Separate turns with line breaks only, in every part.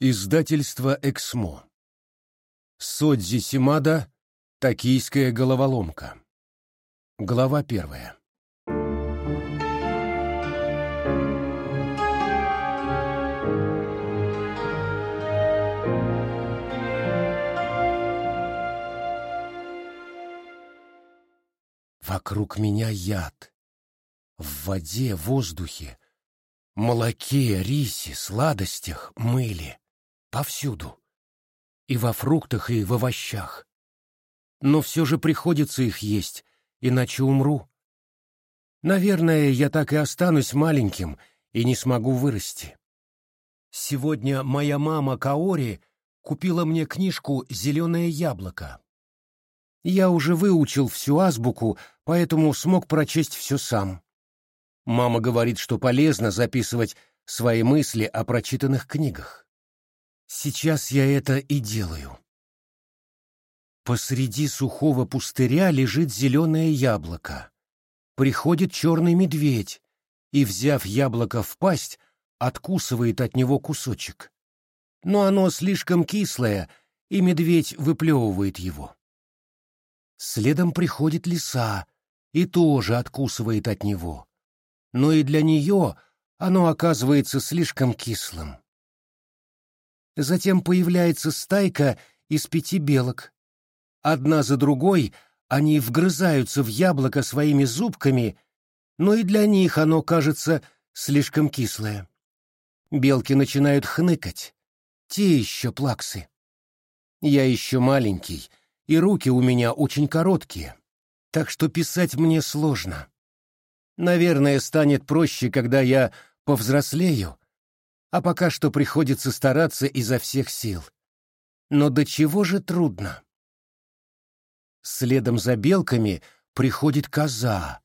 Издательство «Эксмо». Содзи Симада «Токийская головоломка». Глава первая. Вокруг меня яд. В воде, воздухе, молоке, рисе, сладостях, мыле. Повсюду. И во фруктах, и в овощах. Но все же приходится их есть, иначе умру. Наверное, я так и останусь маленьким и не смогу вырасти. Сегодня моя мама Каори купила мне книжку «Зеленое яблоко». Я уже выучил всю азбуку, поэтому смог прочесть все сам. Мама говорит, что полезно записывать свои мысли о прочитанных книгах. Сейчас я это и делаю. Посреди сухого пустыря лежит зеленое яблоко. Приходит черный медведь и, взяв яблоко в пасть, откусывает от него кусочек. Но оно слишком кислое, и медведь выплевывает его. Следом приходит лиса и тоже откусывает от него. Но и для нее оно оказывается слишком кислым. Затем появляется стайка из пяти белок. Одна за другой они вгрызаются в яблоко своими зубками, но и для них оно кажется слишком кислое. Белки начинают хныкать. Те еще плаксы. Я еще маленький, и руки у меня очень короткие, так что писать мне сложно. Наверное, станет проще, когда я повзрослею, а пока что приходится стараться изо всех сил. Но до чего же трудно? Следом за белками приходит коза.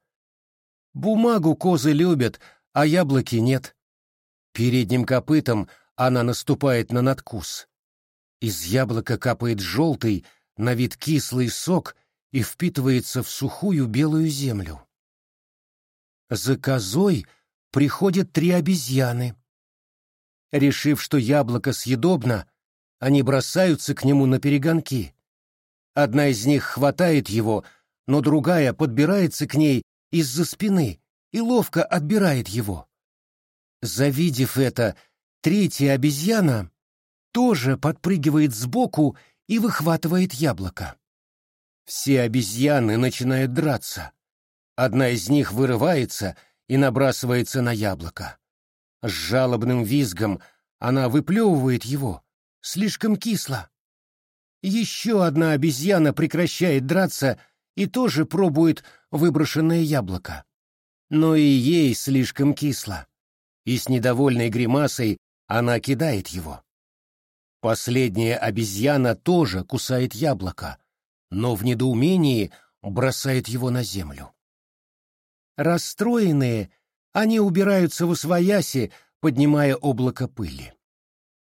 Бумагу козы любят, а яблоки нет. Передним копытом она наступает на надкус. Из яблока капает желтый, на вид кислый сок и впитывается в сухую белую землю. За козой приходят три обезьяны. Решив, что яблоко съедобно, они бросаются к нему на перегонки. Одна из них хватает его, но другая подбирается к ней из-за спины и ловко отбирает его. Завидев это, третья обезьяна тоже подпрыгивает сбоку и выхватывает яблоко. Все обезьяны начинают драться. Одна из них вырывается и набрасывается на яблоко. С жалобным визгом она выплевывает его. Слишком кисло. Еще одна обезьяна прекращает драться и тоже пробует выброшенное яблоко. Но и ей слишком кисло. И с недовольной гримасой она кидает его. Последняя обезьяна тоже кусает яблоко, но в недоумении бросает его на землю. Расстроенные, они убираются в освояси, поднимая облако пыли.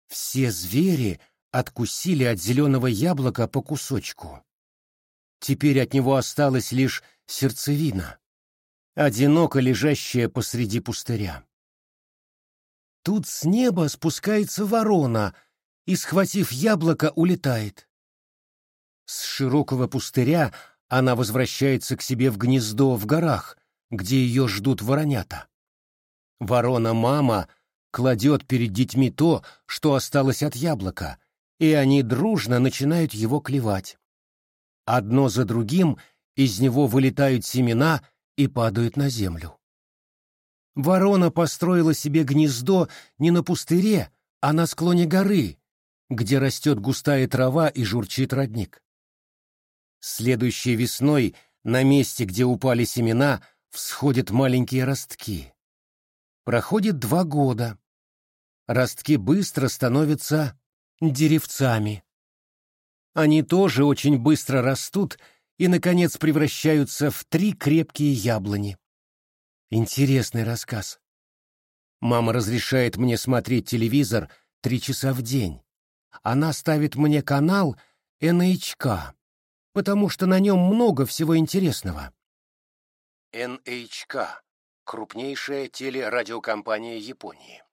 Все звери откусили от зеленого яблока по кусочку. Теперь от него осталась лишь сердцевина, одиноко лежащая посреди пустыря. Тут с неба спускается ворона и, схватив яблоко, улетает. С широкого пустыря она возвращается к себе в гнездо в горах, где ее ждут воронята. Ворона-мама кладет перед детьми то, что осталось от яблока, и они дружно начинают его клевать. Одно за другим из него вылетают семена и падают на землю. Ворона построила себе гнездо не на пустыре, а на склоне горы, где растет густая трава и журчит родник. Следующей весной на месте, где упали семена, всходят маленькие ростки. Проходит два года. Ростки быстро становятся деревцами. Они тоже очень быстро растут и, наконец, превращаются в три крепкие яблони. Интересный рассказ. Мама разрешает мне смотреть телевизор три часа в день. Она ставит мне канал NHK, потому что на нем много всего интересного. NHK крупнейшая телерадиокомпания Японии.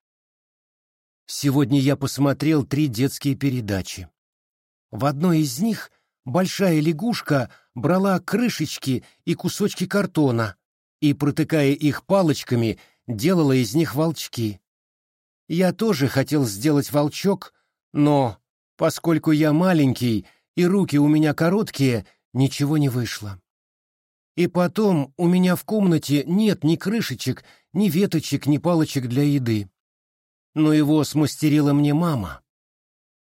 Сегодня я посмотрел три детские передачи. В одной из них большая лягушка брала крышечки и кусочки картона и, протыкая их палочками, делала из них волчки. Я тоже хотел сделать волчок, но, поскольку я маленький и руки у меня короткие, ничего не вышло. И потом у меня в комнате нет ни крышечек, ни веточек, ни палочек для еды. Но его смастерила мне мама.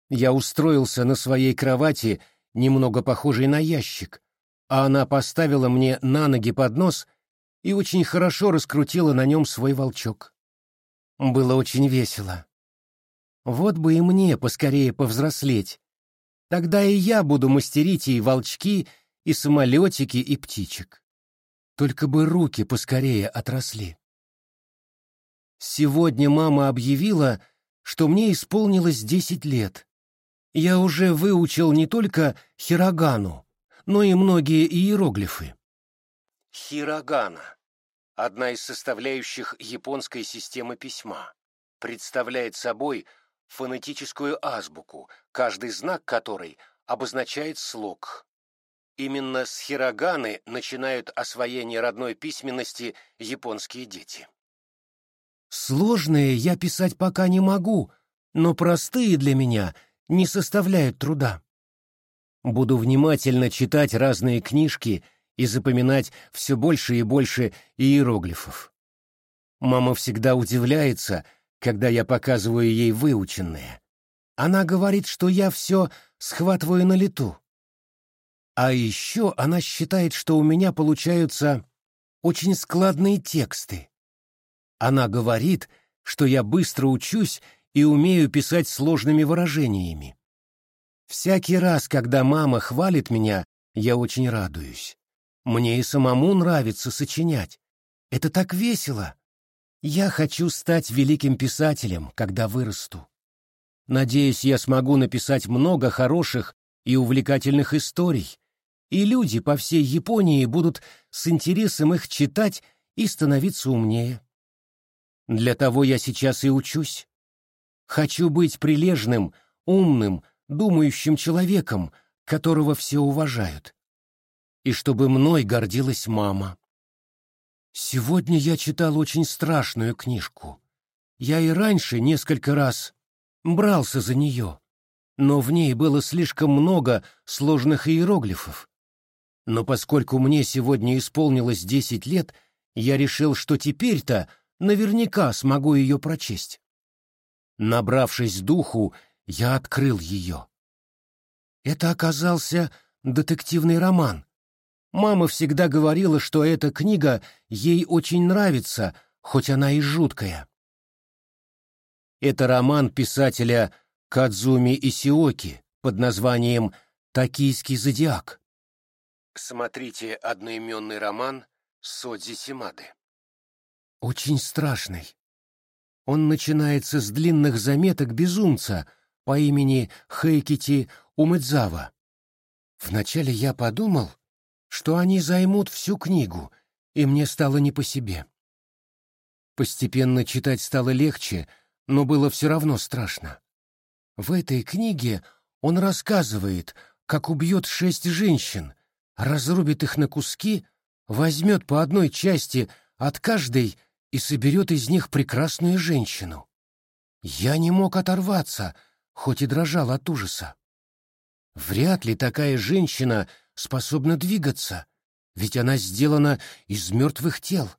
Я устроился на своей кровати, немного похожей на ящик, а она поставила мне на ноги поднос и очень хорошо раскрутила на нем свой волчок. Было очень весело. Вот бы и мне поскорее повзрослеть. Тогда и я буду мастерить и волчки, и самолетики, и птичек. Только бы руки поскорее отросли. Сегодня мама объявила, что мне исполнилось десять лет. Я уже выучил не только хирогану, но и многие иероглифы. Хирогана — одна из составляющих японской системы письма. Представляет собой фонетическую азбуку, каждый знак которой обозначает слог. Именно с хироганы начинают освоение родной письменности японские дети. Сложные я писать пока не могу, но простые для меня не составляют труда. Буду внимательно читать разные книжки и запоминать все больше и больше иероглифов. Мама всегда удивляется, когда я показываю ей выученные. Она говорит, что я все схватываю на лету. А еще она считает, что у меня получаются очень складные тексты. Она говорит, что я быстро учусь и умею писать сложными выражениями. Всякий раз, когда мама хвалит меня, я очень радуюсь. Мне и самому нравится сочинять. Это так весело. Я хочу стать великим писателем, когда вырасту. Надеюсь, я смогу написать много хороших и увлекательных историй, и люди по всей Японии будут с интересом их читать и становиться умнее. Для того я сейчас и учусь. Хочу быть прилежным, умным, думающим человеком, которого все уважают. И чтобы мной гордилась мама. Сегодня я читал очень страшную книжку. Я и раньше несколько раз брался за нее, но в ней было слишком много сложных иероглифов. Но поскольку мне сегодня исполнилось десять лет, я решил, что теперь-то наверняка смогу ее прочесть. Набравшись духу, я открыл ее. Это оказался детективный роман. Мама всегда говорила, что эта книга ей очень нравится, хоть она и жуткая. Это роман писателя Кадзуми Исиоки под названием «Токийский зодиак». Смотрите одноименный роман Содзи Симады. Очень страшный. Он начинается с длинных заметок безумца по имени Хэйкити Умэдзава. Вначале я подумал, что они займут всю книгу, и мне стало не по себе. Постепенно читать стало легче, но было все равно страшно. В этой книге он рассказывает, как убьет шесть женщин, разрубит их на куски, возьмет по одной части от каждой и соберет из них прекрасную женщину. Я не мог оторваться, хоть и дрожал от ужаса. Вряд ли такая женщина способна двигаться, ведь она сделана из мертвых тел.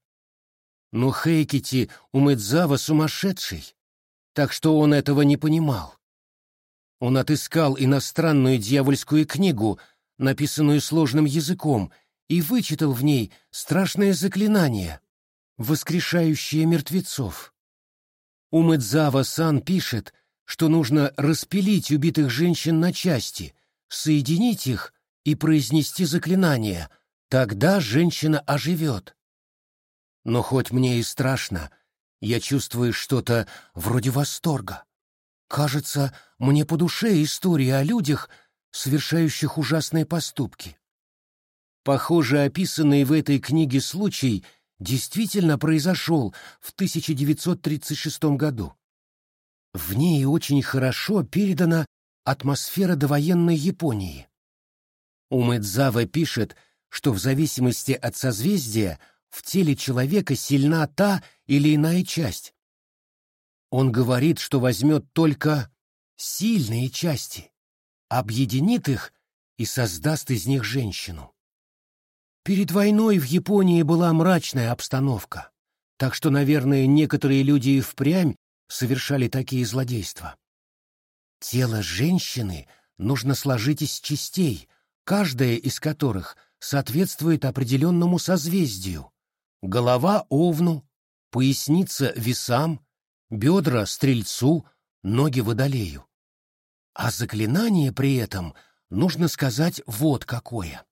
Но Хейкити Умэдзава сумасшедший, так что он этого не понимал. Он отыскал иностранную дьявольскую книгу, написанную сложным языком, и вычитал в ней страшное заклинание, воскрешающее мертвецов. Умэдзава-сан пишет, что нужно распилить убитых женщин на части, соединить их и произнести заклинание, тогда женщина оживет. Но хоть мне и страшно, я чувствую что-то вроде восторга. Кажется, мне по душе история о людях, совершающих ужасные поступки. Похоже, описанный в этой книге случай действительно произошел в 1936 году. В ней очень хорошо передана атмосфера довоенной Японии. Умэдзава пишет, что в зависимости от созвездия в теле человека сильна та или иная часть. Он говорит, что возьмет только сильные части, объединит их и создаст из них женщину. Перед войной в Японии была мрачная обстановка, так что, наверное, некоторые люди и впрямь совершали такие злодейства. Тело женщины нужно сложить из частей, каждая из которых соответствует определенному созвездию. Голова — овну, поясница — весам, бедра — стрельцу, ноги — водолею. А заклинание при этом нужно сказать вот какое.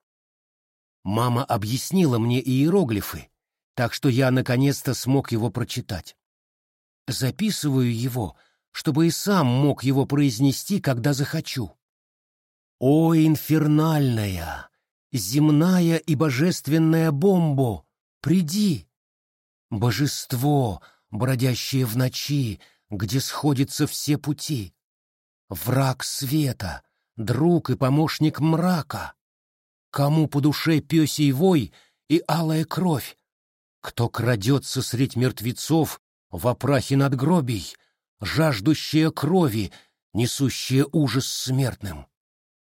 Мама объяснила мне иероглифы, так что я наконец-то смог его прочитать. Записываю его, чтобы и сам мог его произнести, когда захочу. «О, инфернальная, земная и божественная бомбо, приди! Божество, бродящее в ночи, где сходятся все пути, враг света, друг и помощник мрака, кому по душе пёсий вой и алая кровь, кто крадется средь мертвецов в опрахе надгробий, жаждущая крови, несущая ужас смертным.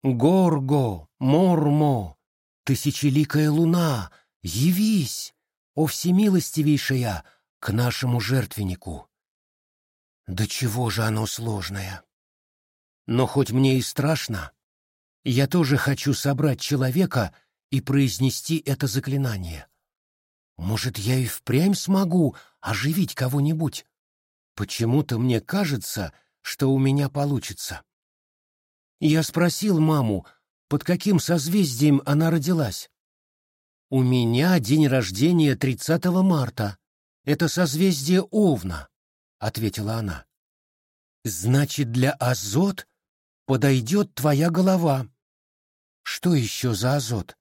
Горго, Мормо, тысячеликая луна, явись, о всемилостивейшая, к нашему жертвеннику. Да чего же оно сложное? Но хоть мне и страшно, я тоже хочу собрать человека и произнести это заклинание. Может, я и впрямь смогу оживить кого-нибудь? Почему-то мне кажется, что у меня получится. Я спросил маму, под каким созвездием она родилась. «У меня день рождения 30 марта. Это созвездие Овна», — ответила она. «Значит, для Азот подойдет твоя голова». «Что еще за Азот?»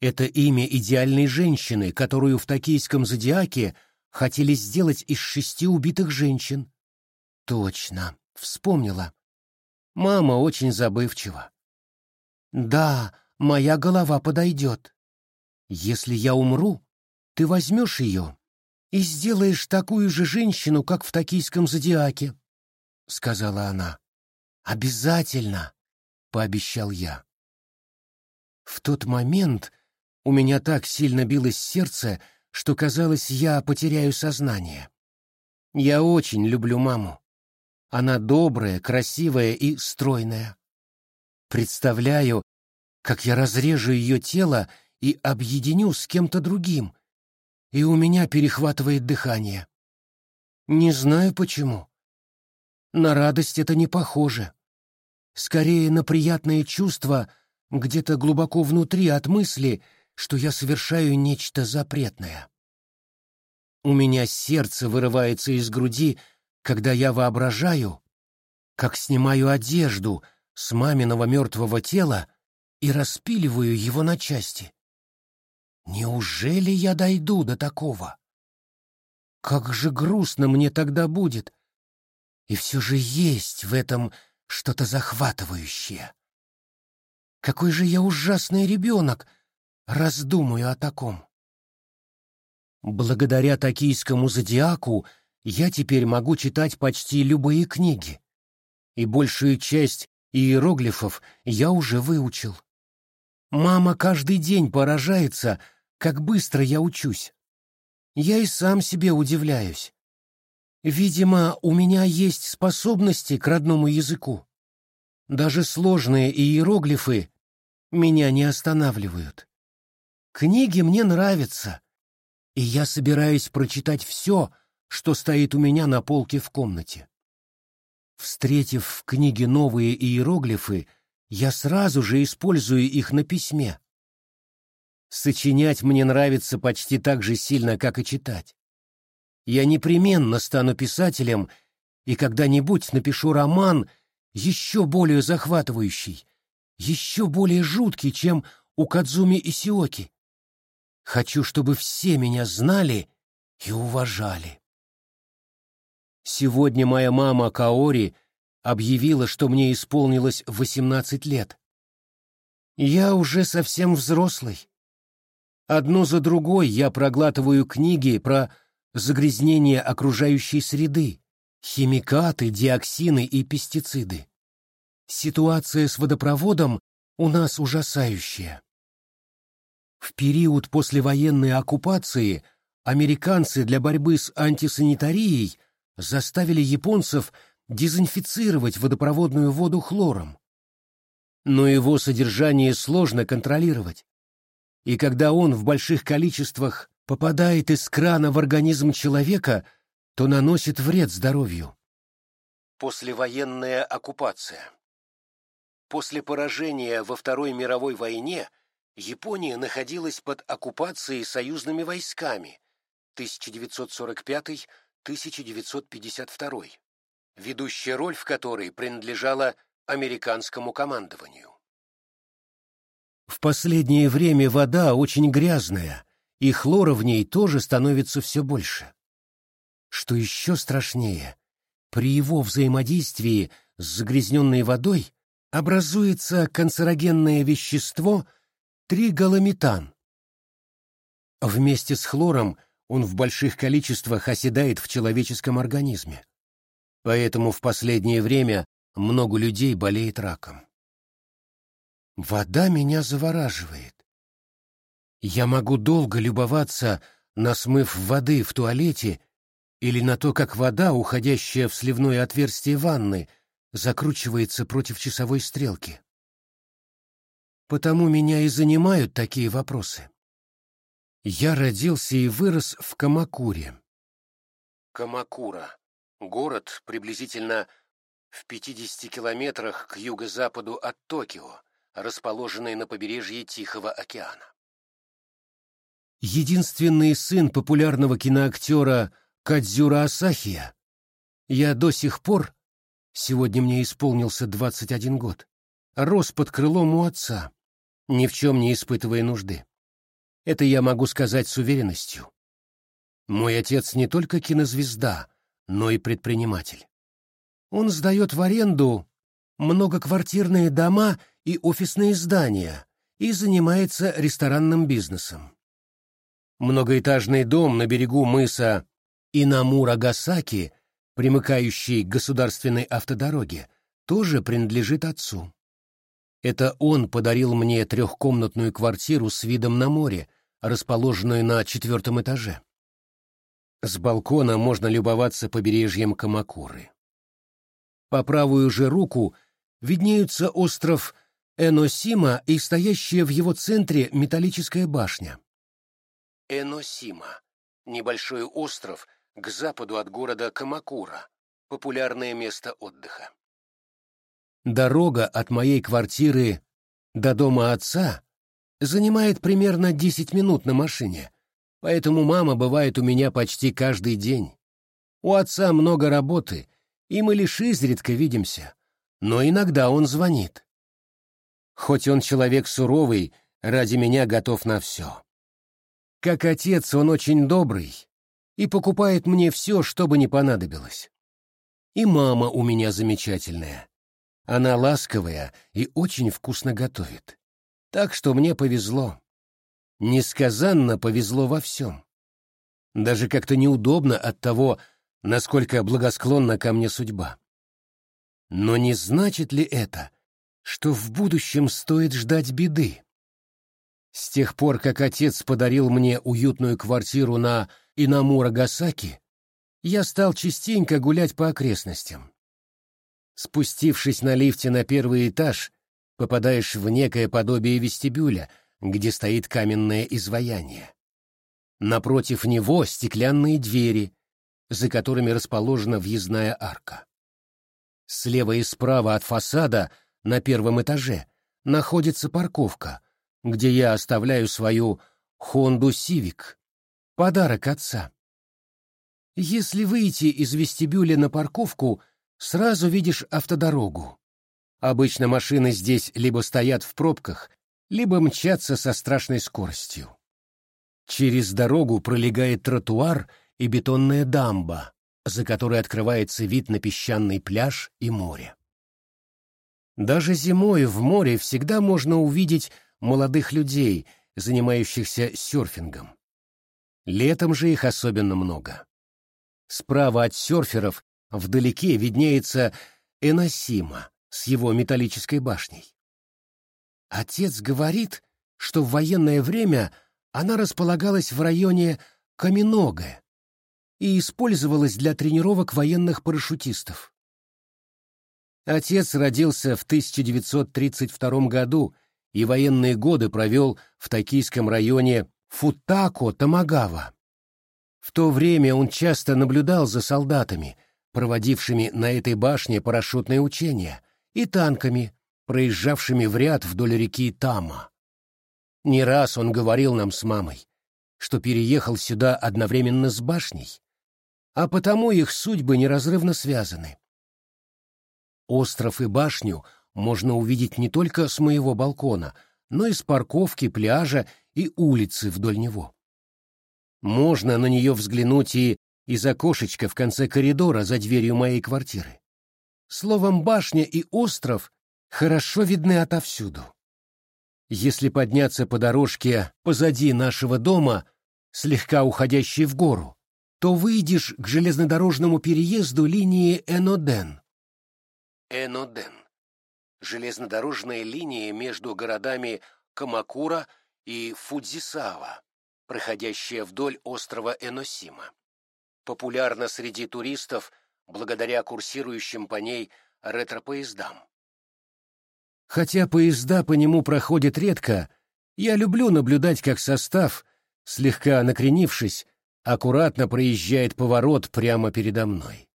Это имя идеальной женщины, которую в токийском зодиаке хотели сделать из шести убитых женщин. Точно, вспомнила. Мама очень забывчива. Да, моя голова подойдет. Если я умру, ты возьмешь ее и сделаешь такую же женщину, как в токийском зодиаке, — сказала она. Обязательно, — пообещал я. В тот момент у меня так сильно билось сердце, что казалось, я потеряю сознание. Я очень люблю маму. Она добрая, красивая и стройная. Представляю, как я разрежу ее тело и объединю с кем-то другим, и у меня перехватывает дыхание. Не знаю почему. На радость это не похоже. Скорее на приятное чувство где-то глубоко внутри от мысли — что я совершаю нечто запретное. У меня сердце вырывается из груди, когда я воображаю, как снимаю одежду с маминого мертвого тела и распиливаю его на части. Неужели я дойду до такого? Как же грустно мне тогда будет. И все же есть в этом что-то захватывающее. Какой же я ужасный ребенок, раздумаю о таком. Благодаря токийскому зодиаку я теперь могу читать почти любые книги, и большую часть иероглифов я уже выучил. Мама каждый день поражается, как быстро я учусь. Я и сам себе удивляюсь. Видимо, у меня есть способности к родному языку. Даже сложные иероглифы меня не останавливают. Книги мне нравятся, и я собираюсь прочитать все, что стоит у меня на полке в комнате. Встретив в книге новые иероглифы, я сразу же использую их на письме. Сочинять мне нравится почти так же сильно, как и читать. Я непременно стану писателем и когда-нибудь напишу роман еще более захватывающий, еще более жуткий, чем у Кадзуми Исиоки. Хочу, чтобы все меня знали и уважали. Сегодня моя мама Каори объявила, что мне исполнилось 18 лет. Я уже совсем взрослый. Одно за другой я проглатываю книги про загрязнение окружающей среды, химикаты, диоксины и пестициды. Ситуация с водопроводом у нас ужасающая. В период послевоенной оккупации американцы для борьбы с антисанитарией заставили японцев дезинфицировать водопроводную воду хлором. Но его содержание сложно контролировать. И когда он в больших количествах попадает из крана в организм человека, то наносит вред здоровью. Послевоенная оккупация После поражения во Второй мировой войне Япония находилась под оккупацией союзными войсками 1945-1952, ведущая роль в которой принадлежала американскому командованию. В последнее время вода очень грязная, и хлора в ней тоже становится все больше. Что еще страшнее, при его взаимодействии с загрязненной водой образуется канцерогенное вещество тригалометан. Вместе с хлором он в больших количествах оседает в человеческом организме. Поэтому в последнее время много людей болеет раком. Вода меня завораживает. Я могу долго любоваться на смыв воды в туалете или на то, как вода, уходящая в сливное отверстие ванны, закручивается против часовой стрелки. Потому меня и занимают такие вопросы. Я родился и вырос в Камакуре. Камакура — город приблизительно в 50 километрах к юго-западу от Токио, расположенный на побережье Тихого океана. Единственный сын популярного киноактера Кадзюра Асахия, я до сих пор Сегодня мне исполнился двадцать один год. Рос под крылом у отца, ни в чем не испытывая нужды. Это я могу сказать с уверенностью. Мой отец не только кинозвезда, но и предприниматель. Он сдает в аренду многоквартирные дома и офисные здания и занимается ресторанным бизнесом. Многоэтажный дом на берегу мыса Инамура-Гасаки примыкающей к государственной автодороге, тоже принадлежит отцу. Это он подарил мне трехкомнатную квартиру с видом на море, расположенную на четвертом этаже. С балкона можно любоваться побережьем Камакуры. По правую же руку виднеются остров Эносима и стоящая в его центре металлическая башня. Эносима — небольшой остров — к западу от города Камакура, популярное место отдыха. Дорога от моей квартиры до дома отца занимает примерно 10 минут на машине, поэтому мама бывает у меня почти каждый день. У отца много работы, и мы лишь изредка видимся, но иногда он звонит. Хоть он человек суровый, ради меня готов на все. Как отец он очень добрый, и покупает мне все, что бы ни понадобилось. И мама у меня замечательная. Она ласковая и очень вкусно готовит. Так что мне повезло. Несказанно повезло во всем. Даже как-то неудобно от того, насколько благосклонна ко мне судьба. Но не значит ли это, что в будущем стоит ждать беды? С тех пор, как отец подарил мне уютную квартиру на Инамура-Гасаки, я стал частенько гулять по окрестностям. Спустившись на лифте на первый этаж, попадаешь в некое подобие вестибюля, где стоит каменное изваяние. Напротив него стеклянные двери, за которыми расположена въездная арка. Слева и справа от фасада на первом этаже находится парковка, где я оставляю свою Хонду Сивик Подарок отца. Если выйти из вестибюля на парковку, сразу видишь автодорогу. Обычно машины здесь либо стоят в пробках, либо мчатся со страшной скоростью. Через дорогу пролегает тротуар и бетонная дамба, за которой открывается вид на песчаный пляж и море. Даже зимой в море всегда можно увидеть молодых людей, занимающихся серфингом. Летом же их особенно много. Справа от серферов вдалеке виднеется Эносима с его металлической башней. Отец говорит, что в военное время она располагалась в районе Каменога и использовалась для тренировок военных парашютистов. Отец родился в 1932 году и военные годы провел в токийском районе Футако-Тамагава. В то время он часто наблюдал за солдатами, проводившими на этой башне парашютные учения, и танками, проезжавшими в ряд вдоль реки Тама. Не раз он говорил нам с мамой, что переехал сюда одновременно с башней, а потому их судьбы неразрывно связаны. Остров и башню можно увидеть не только с моего балкона, но и с парковки, пляжа и улицы вдоль него. Можно на нее взглянуть и из окошечка в конце коридора за дверью моей квартиры. Словом, башня и остров хорошо видны отовсюду. Если подняться по дорожке позади нашего дома, слегка уходящей в гору, то выйдешь к железнодорожному переезду линии Эноден. Эноден. Железнодорожная линия между городами Камакура и Фудзисава, проходящая вдоль острова Эносима. Популярна среди туристов благодаря курсирующим по ней ретро-поездам. Хотя поезда по нему проходят редко, я люблю наблюдать, как состав, слегка накренившись, аккуратно проезжает поворот прямо передо мной.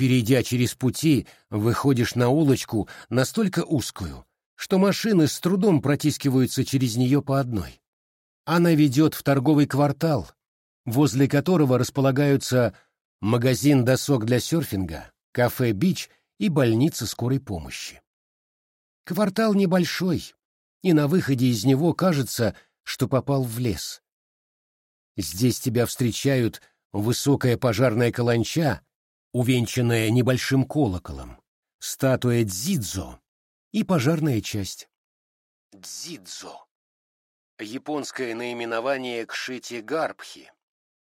Перейдя через пути, выходишь на улочку настолько узкую, что машины с трудом протискиваются через нее по одной. Она ведет в торговый квартал, возле которого располагаются магазин досок для серфинга, кафе «Бич» и больница скорой помощи. Квартал небольшой, и на выходе из него кажется, что попал в лес. Здесь тебя встречают высокая пожарная каланча, увенчанная небольшим колоколом, статуя Дзидзо и пожарная часть. Дзидзо. Японское наименование Кшити Гарбхи,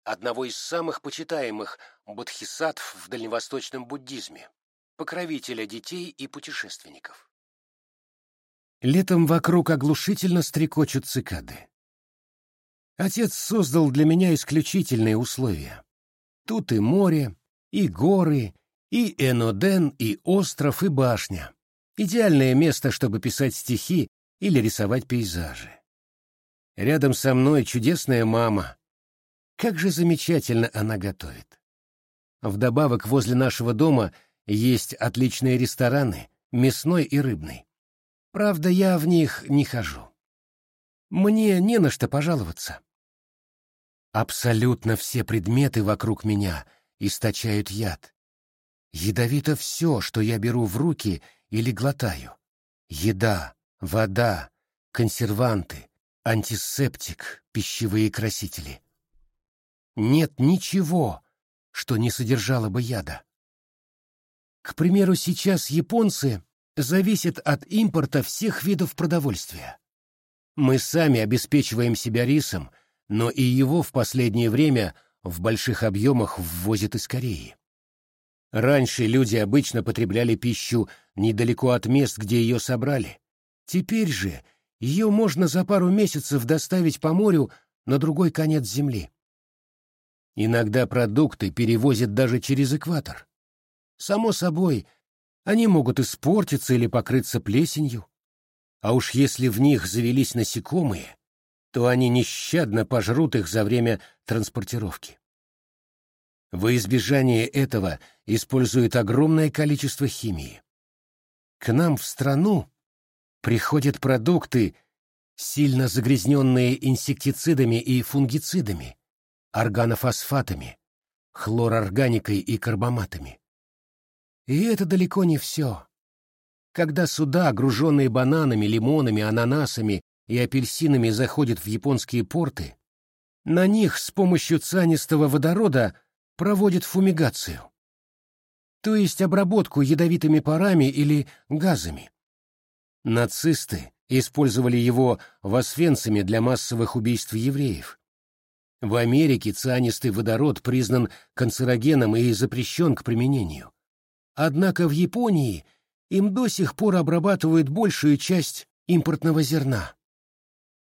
одного из самых почитаемых бодхисаттв в дальневосточном буддизме, покровителя детей и путешественников. Летом вокруг оглушительно стрекочут цикады. Отец создал для меня исключительные условия. Тут и море, и горы, и Эноден, и остров, и башня. Идеальное место, чтобы писать стихи или рисовать пейзажи. Рядом со мной чудесная мама. Как же замечательно она готовит. Вдобавок возле нашего дома есть отличные рестораны, мясной и рыбный. Правда, я в них не хожу. Мне не на что пожаловаться. Абсолютно все предметы вокруг меня источают яд. Ядовито все, что я беру в руки или глотаю. Еда, вода, консерванты, антисептик, пищевые красители. Нет ничего, что не содержало бы яда. К примеру, сейчас японцы зависит от импорта всех видов продовольствия. Мы сами обеспечиваем себя рисом, но и его в последнее время в больших объемах ввозят из Кореи. Раньше люди обычно потребляли пищу недалеко от мест, где ее собрали. Теперь же ее можно за пару месяцев доставить по морю на другой конец земли. Иногда продукты перевозят даже через экватор. Само собой, они могут испортиться или покрыться плесенью. А уж если в них завелись насекомые, то они нещадно пожрут их за время транспортировки. Во избежание этого используют огромное количество химии. К нам в страну приходят продукты, сильно загрязненные инсектицидами и фунгицидами, органофосфатами, хлорорганикой и карбаматами. И это далеко не все. Когда суда, груженные бананами, лимонами, ананасами и апельсинами, заходят в японские порты, на них с помощью цианистого водорода проводят фумигацию, то есть обработку ядовитыми парами или газами. Нацисты использовали его в Освенциме для массовых убийств евреев. В Америке цианистый водород признан канцерогеном и запрещен к применению. Однако в Японии им до сих пор обрабатывают большую часть импортного зерна.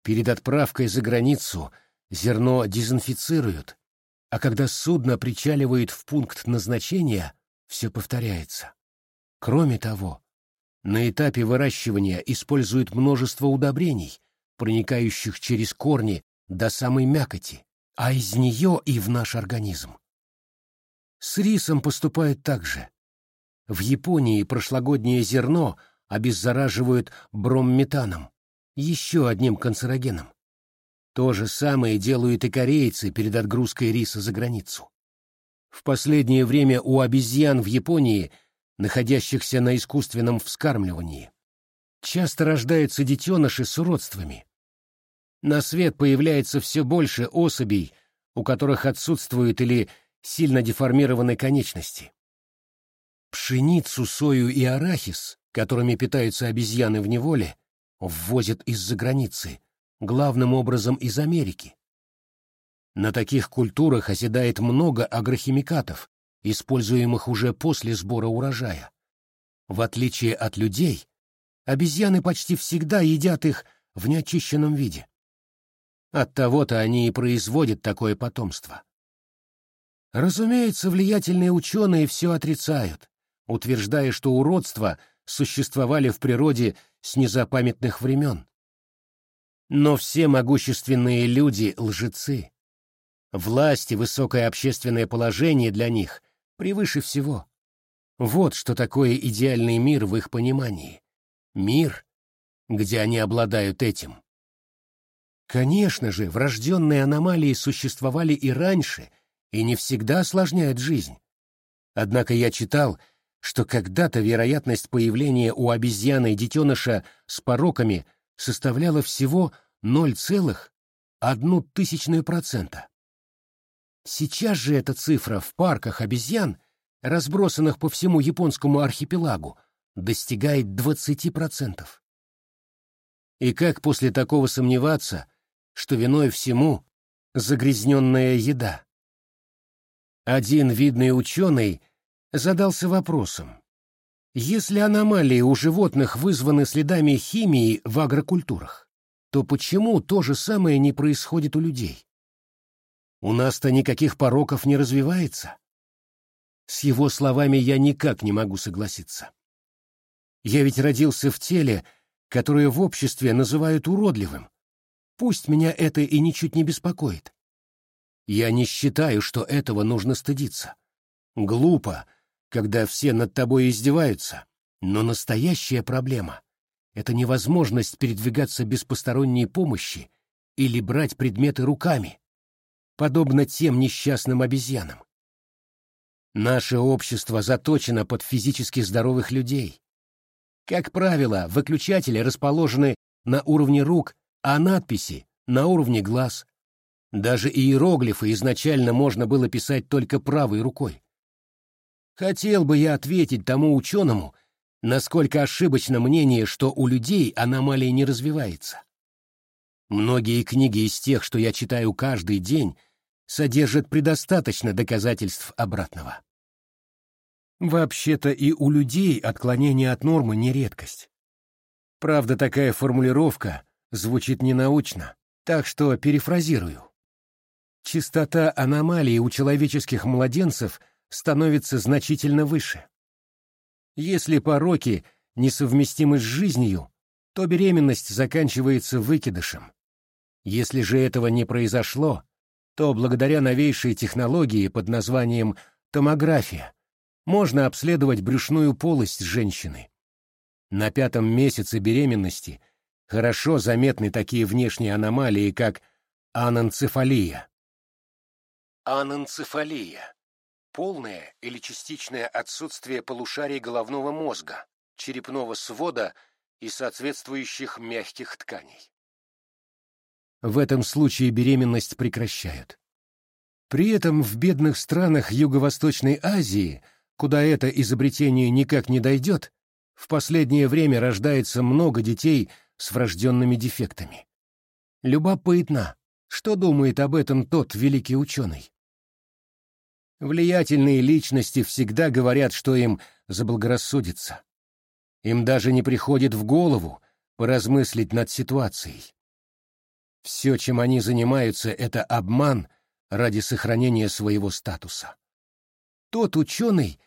Перед отправкой за границу зерно дезинфицируют, а когда судно причаливает в пункт назначения, все повторяется. Кроме того, на этапе выращивания используют множество удобрений, проникающих через корни до самой мякоти, а из нее и в наш организм. С рисом поступают так же. В Японии прошлогоднее зерно обеззараживают бромметаном, еще одним канцерогеном. То же самое делают и корейцы перед отгрузкой риса за границу. В последнее время у обезьян в Японии, находящихся на искусственном вскармливании, часто рождаются детеныши с уродствами. На свет появляется все больше особей, у которых отсутствуют или сильно деформированы конечности. Пшеницу, сою и арахис, которыми питаются обезьяны в неволе, ввозят из-за границы, главным образом из Америки. На таких культурах оседает много агрохимикатов, используемых уже после сбора урожая. В отличие от людей, обезьяны почти всегда едят их в неочищенном виде. Оттого-то они и производят такое потомство. Разумеется, влиятельные ученые все отрицают, утверждая, что уродства существовали в природе с незапамятных времен. Но все могущественные люди — лжецы. Власть и высокое общественное положение для них превыше всего. Вот что такое идеальный мир в их понимании. Мир, где они обладают этим. Конечно же, врожденные аномалии существовали и раньше, и не всегда осложняют жизнь. Однако я читал, что когда-то вероятность появления у обезьяны детеныша с пороками составляла всего 0,1%. Сейчас же эта цифра в парках обезьян, разбросанных по всему японскому архипелагу, достигает 20%. И как после такого сомневаться, что виной всему загрязненная еда? Один видный ученый задался вопросом, если аномалии у животных вызваны следами химии в агрокультурах, то почему то же самое не происходит у людей? У нас-то никаких пороков не развивается. С его словами я никак не могу согласиться. Я ведь родился в теле, которое в обществе называют уродливым. Пусть меня это и ничуть не беспокоит. Я не считаю, что этого нужно стыдиться. Глупо, когда все над тобой издеваются, но настоящая проблема — это невозможность передвигаться без посторонней помощи или брать предметы руками подобно тем несчастным обезьянам. Наше общество заточено под физически здоровых людей. Как правило, выключатели расположены на уровне рук, а надписи — на уровне глаз. Даже иероглифы изначально можно было писать только правой рукой. Хотел бы я ответить тому ученому, насколько ошибочно мнение, что у людей аномалия не развивается. Многие книги из тех, что я читаю каждый день, содержат предостаточно доказательств обратного. Вообще-то и у людей отклонение от нормы не редкость. Правда, такая формулировка звучит ненаучно, так что перефразирую. Частота аномалий у человеческих младенцев становится значительно выше. Если пороки несовместимы с жизнью, то беременность заканчивается выкидышем. Если же этого не произошло, то благодаря новейшей технологии под названием томография можно обследовать брюшную полость женщины. На пятом месяце беременности хорошо заметны такие внешние аномалии, как ананцефалия. Ананцефалия – полное или частичное отсутствие полушарий головного мозга, черепного свода и соответствующих мягких тканей. В этом случае беременность прекращают. При этом в бедных странах Юго-Восточной Азии, куда это изобретение никак не дойдет, в последнее время рождается много детей с врожденными дефектами. Любопытно, что думает об этом тот великий ученый. Влиятельные личности всегда говорят, что им заблагорассудится. Им даже не приходит в голову поразмыслить над ситуацией. Все, чем они занимаются, это обман ради сохранения своего статуса. Тот ученый,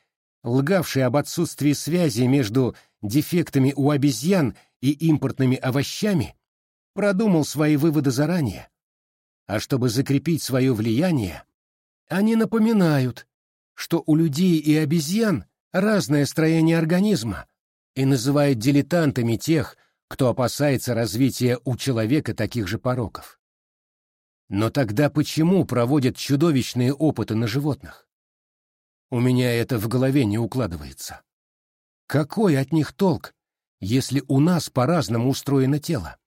лгавший об отсутствии связи между дефектами у обезьян и импортными овощами, продумал свои выводы заранее. А чтобы закрепить свое влияние, они напоминают, что у людей и обезьян разное строение организма, и называют дилетантами тех, кто опасается развития у человека таких же пороков. Но тогда почему проводят чудовищные опыты на животных? У меня это в голове не укладывается. Какой от них толк, если у нас по-разному устроено тело?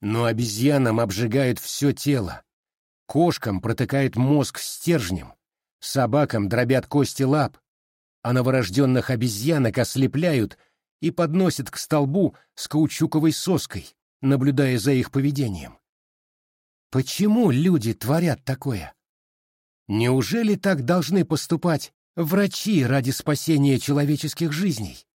Но обезьянам обжигают все тело, Кошкам протыкает мозг стержнем, собакам дробят кости лап, а новорожденных обезьянок ослепляют и подносят к столбу с каучуковой соской, наблюдая за их поведением. Почему люди творят такое? Неужели так должны поступать врачи ради спасения человеческих жизней?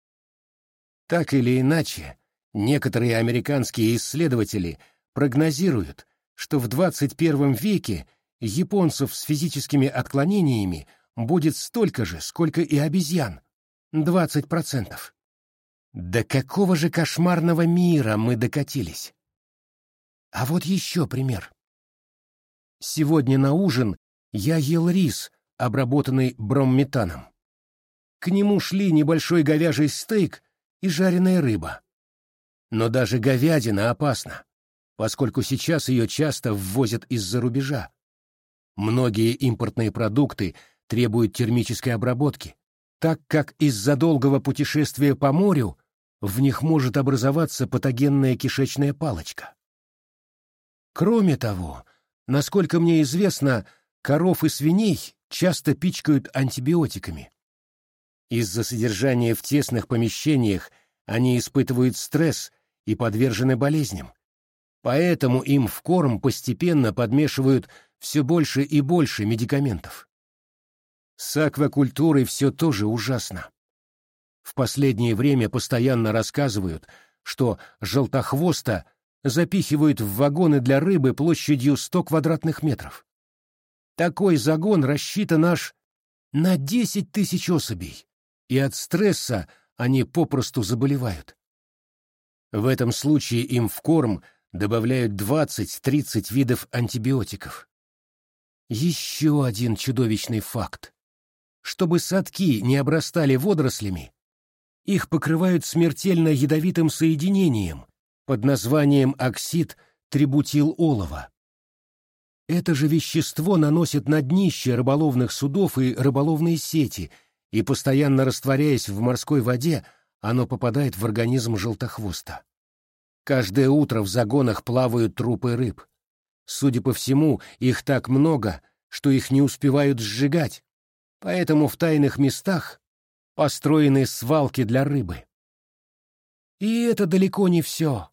Так или иначе, некоторые американские исследователи прогнозируют, что в 21 веке японцев с физическими отклонениями будет столько же, сколько и обезьян — 20%. До какого же кошмарного мира мы докатились? А вот еще пример. Сегодня на ужин я ел рис, обработанный бромметаном. К нему шли небольшой говяжий стейк и жареная рыба. Но даже говядина опасна поскольку сейчас ее часто ввозят из-за рубежа. Многие импортные продукты требуют термической обработки, так как из-за долгого путешествия по морю в них может образоваться патогенная кишечная палочка. Кроме того, насколько мне известно, коров и свиней часто пичкают антибиотиками. Из-за содержания в тесных помещениях они испытывают стресс и подвержены болезням. Поэтому им в корм постепенно подмешивают все больше и больше медикаментов. С аквакультурой все тоже ужасно. В последнее время постоянно рассказывают, что желтохвоста запихивают в вагоны для рыбы площадью 100 квадратных метров. Такой загон рассчитан аж на 10 тысяч особей, и от стресса они попросту заболевают. В этом случае им в корм – добавляют 20-30 видов антибиотиков. Еще один чудовищный факт. Чтобы садки не обрастали водорослями, их покрывают смертельно ядовитым соединением под названием оксид трибутилолова. Это же вещество наносит на днище рыболовных судов и рыболовные сети, и, постоянно растворяясь в морской воде, оно попадает в организм желтохвоста. Каждое утро в загонах плавают трупы рыб. Судя по всему, их так много, что их не успевают сжигать, поэтому в тайных местах построены свалки для рыбы. И это далеко не все.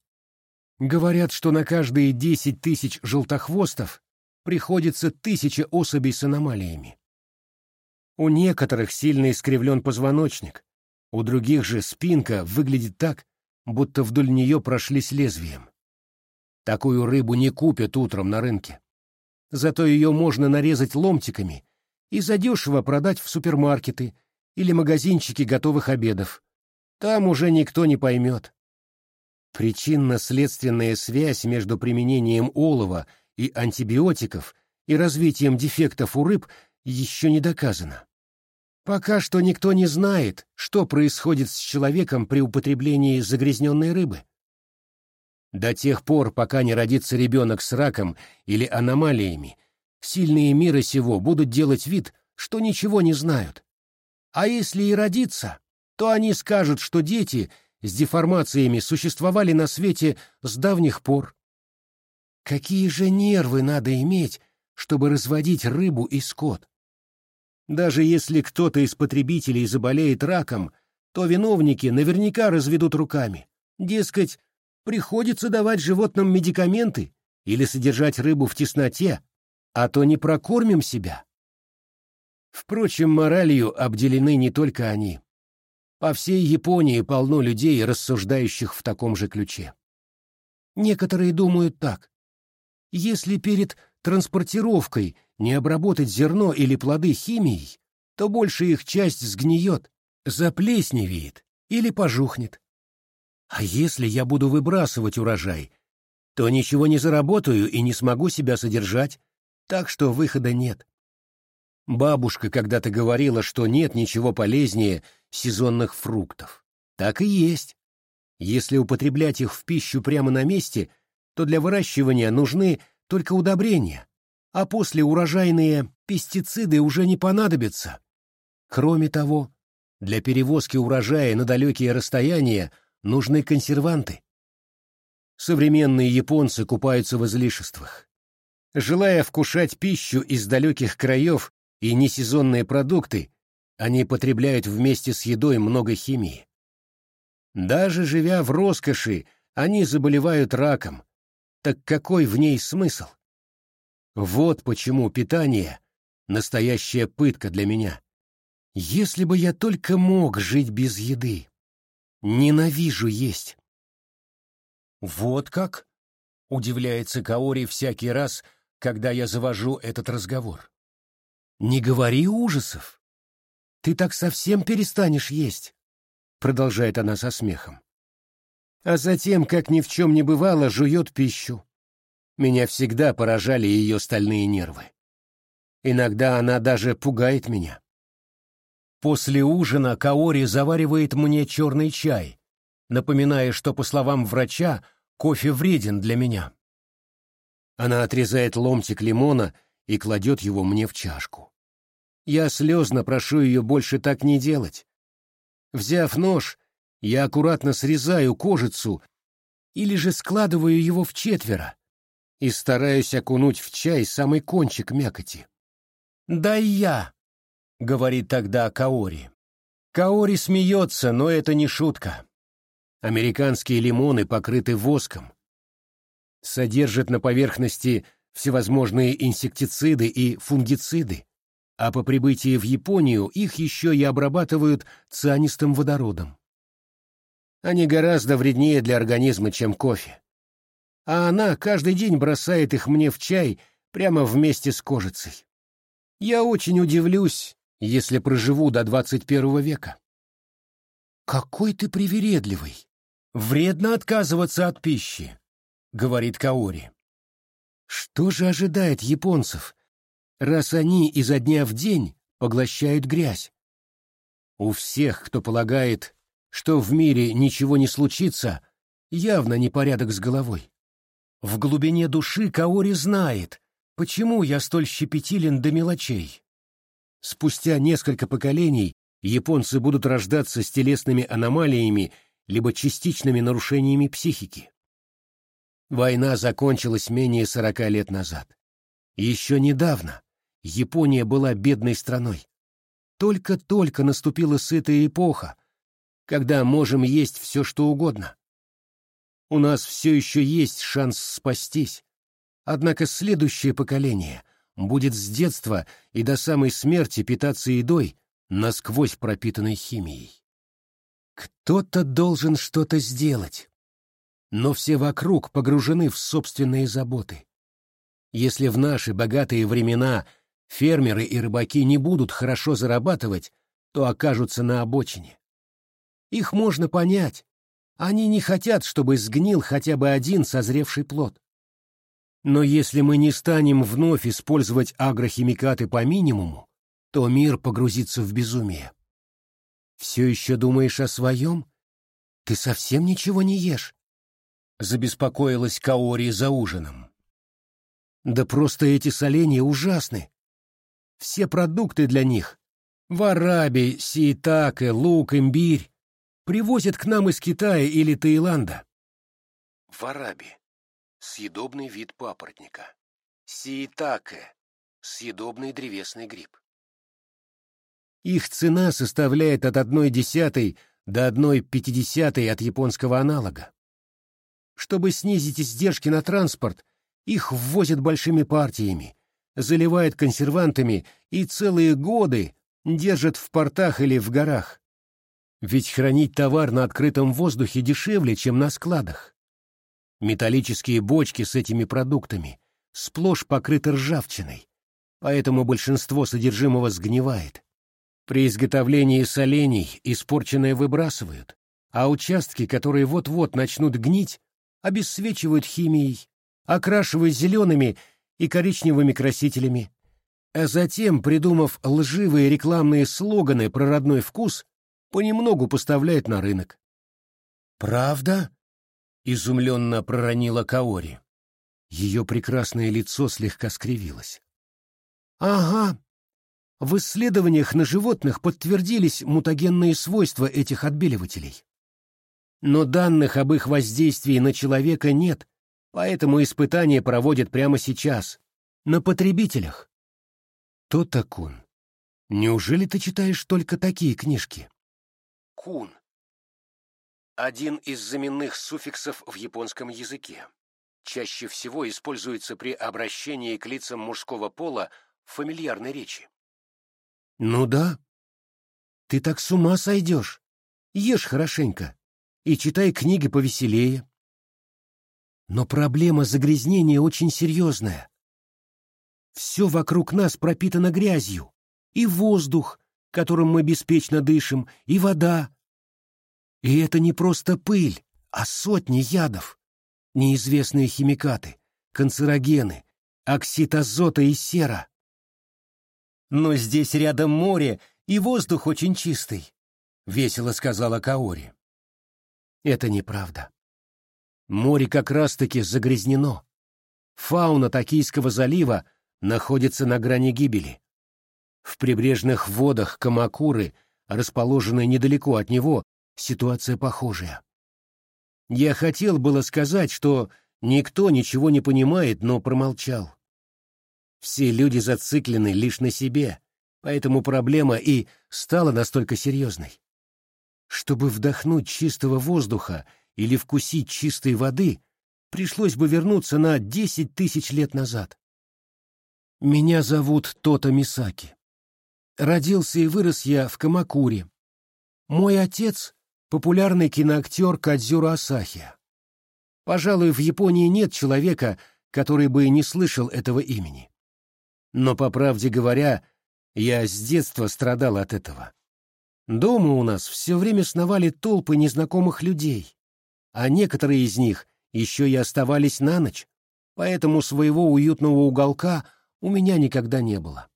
Говорят, что на каждые десять тысяч желтохвостов приходится тысяча особей с аномалиями. У некоторых сильно искривлен позвоночник, у других же спинка выглядит так, будто вдоль нее прошлись лезвием. Такую рыбу не купят утром на рынке. Зато ее можно нарезать ломтиками и задешево продать в супермаркеты или магазинчики готовых обедов. Там уже никто не поймет. Причинно-следственная связь между применением олова и антибиотиков и развитием дефектов у рыб еще не доказана. Пока что никто не знает, что происходит с человеком при употреблении загрязненной рыбы. До тех пор, пока не родится ребенок с раком или аномалиями, сильные мира сего будут делать вид, что ничего не знают. А если и родится, то они скажут, что дети с деформациями существовали на свете с давних пор. Какие же нервы надо иметь, чтобы разводить рыбу и скот. Даже если кто-то из потребителей заболеет раком, то виновники наверняка разведут руками. Дескать, приходится давать животным медикаменты или содержать рыбу в тесноте, а то не прокормим себя. Впрочем, моралью обделены не только они. По всей Японии полно людей, рассуждающих в таком же ключе. Некоторые думают так. Если перед транспортировкой не обработать зерно или плоды химией, то большая их часть сгниет, заплесневеет или пожухнет. А если я буду выбрасывать урожай, то ничего не заработаю и не смогу себя содержать, так что выхода нет. Бабушка когда-то говорила, что нет ничего полезнее сезонных фруктов. Так и есть. Если употреблять их в пищу прямо на месте, то для выращивания нужны только удобрения, а после урожайные пестициды уже не понадобятся. Кроме того, для перевозки урожая на далекие расстояния нужны консерванты. Современные японцы купаются в излишествах. Желая вкушать пищу из далеких краев и несезонные продукты, они потребляют вместе с едой много химии. Даже живя в роскоши, они заболевают раком. Так какой в ней смысл? Вот почему питание — настоящая пытка для меня. Если бы я только мог жить без еды. Ненавижу есть. Вот как? Удивляется Каори всякий раз, когда я завожу этот разговор. Не говори ужасов. Ты так совсем перестанешь есть, продолжает она со смехом. А затем, как ни в чем не бывало, жует пищу. Меня всегда поражали ее стальные нервы. Иногда она даже пугает меня. После ужина Каори заваривает мне черный чай, напоминая, что, по словам врача, кофе вреден для меня. Она отрезает ломтик лимона и кладет его мне в чашку. Я слезно прошу ее больше так не делать. Взяв нож, я аккуратно срезаю кожицу или же складываю его в четверо и стараюсь окунуть в чай самый кончик мякоти. «Дай я!» — говорит тогда Каори. Каори смеется, но это не шутка. Американские лимоны покрыты воском. Содержат на поверхности всевозможные инсектициды и фунгициды, а по прибытии в Японию их еще и обрабатывают цианистым водородом. Они гораздо вреднее для организма, чем кофе. А она каждый день бросает их мне в чай прямо вместе с кожицей. Я очень удивлюсь, если проживу до двадцать первого века. «Какой ты привередливый! Вредно отказываться от пищи», — говорит Каори. «Что же ожидает японцев, раз они изо дня в день поглощают грязь? У всех, кто полагает, что в мире ничего не случится, явно непорядок с головой. В глубине души Каори знает, почему я столь щепетилен до мелочей. Спустя несколько поколений японцы будут рождаться с телесными аномалиями либо частичными нарушениями психики. Война закончилась менее сорока лет назад. Еще недавно Япония была бедной страной. Только-только наступила сытая эпоха, когда можем есть все, что угодно. У нас все еще есть шанс спастись. Однако следующее поколение будет с детства и до самой смерти питаться едой, насквозь пропитанной химией. Кто-то должен что-то сделать. Но все вокруг погружены в собственные заботы. Если в наши богатые времена фермеры и рыбаки не будут хорошо зарабатывать, то окажутся на обочине. Их можно понять. Они не хотят, чтобы сгнил хотя бы один созревший плод. Но если мы не станем вновь использовать агрохимикаты по минимуму, то мир погрузится в безумие. Все еще думаешь о своем? Ты совсем ничего не ешь? Забеспокоилась Каори за ужином. Да просто эти соленья ужасны. Все продукты для них — вараби, сиитаке, лук, имбирь — привозят к нам из Китая или Таиланда. Вараби — съедобный вид папоротника. Сиитаке съедобный древесный гриб. Их цена составляет от одной десятой до одной пятидесятой от японского аналога. Чтобы снизить издержки на транспорт, их ввозят большими партиями, заливают консервантами и целые годы держат в портах или в горах. Ведь хранить товар на открытом воздухе дешевле, чем на складах. Металлические бочки с этими продуктами сплошь покрыты ржавчиной, поэтому большинство содержимого сгнивает. При изготовлении солений испорченное выбрасывают, а участки, которые вот-вот начнут гнить, обесцвечивают химией, окрашивая зелеными и коричневыми красителями, а затем, придумав лживые рекламные слоганы про родной вкус, понемногу поставляет на рынок. «Правда?» — изумленно проронила Каори. Ее прекрасное лицо слегка скривилось. «Ага. В исследованиях на животных подтвердились мутагенные свойства этих отбеливателей. Но данных об их воздействии на человека нет, поэтому испытания проводят прямо сейчас, на потребителях. Тота-кун, неужели ты читаешь только такие книжки? Кун. Один из заменных суффиксов в японском языке. Чаще всего используется при обращении к лицам мужского пола в фамильярной речи. Ну да. Ты так с ума сойдешь. Ешь хорошенько и читай книги повеселее. Но проблема загрязнения очень серьезная. Все вокруг нас пропитано грязью. И воздух, которым мы беспечно дышим, и вода. И это не просто пыль, а сотни ядов. Неизвестные химикаты, канцерогены, оксид азота и сера. Но здесь рядом море, и воздух очень чистый, — весело сказала Каори. Это неправда. Море как раз-таки загрязнено. Фауна Токийского залива находится на грани гибели. В прибрежных водах Камакуры, расположенной недалеко от него, ситуация похожая. Я хотел было сказать, что никто ничего не понимает, но промолчал. Все люди зациклены лишь на себе, поэтому проблема и стала настолько серьезной. Чтобы вдохнуть чистого воздуха или вкусить чистой воды, пришлось бы вернуться на десять тысяч лет назад. Меня зовут Тота Мисаки. Родился и вырос я в Камакуре. Мой отец — популярный киноактер Кадзюра Асахи. Пожалуй, в Японии нет человека, который бы не слышал этого имени. Но, по правде говоря, я с детства страдал от этого. Дома у нас все время сновали толпы незнакомых людей, а некоторые из них еще и оставались на ночь, поэтому своего уютного уголка у меня никогда не было.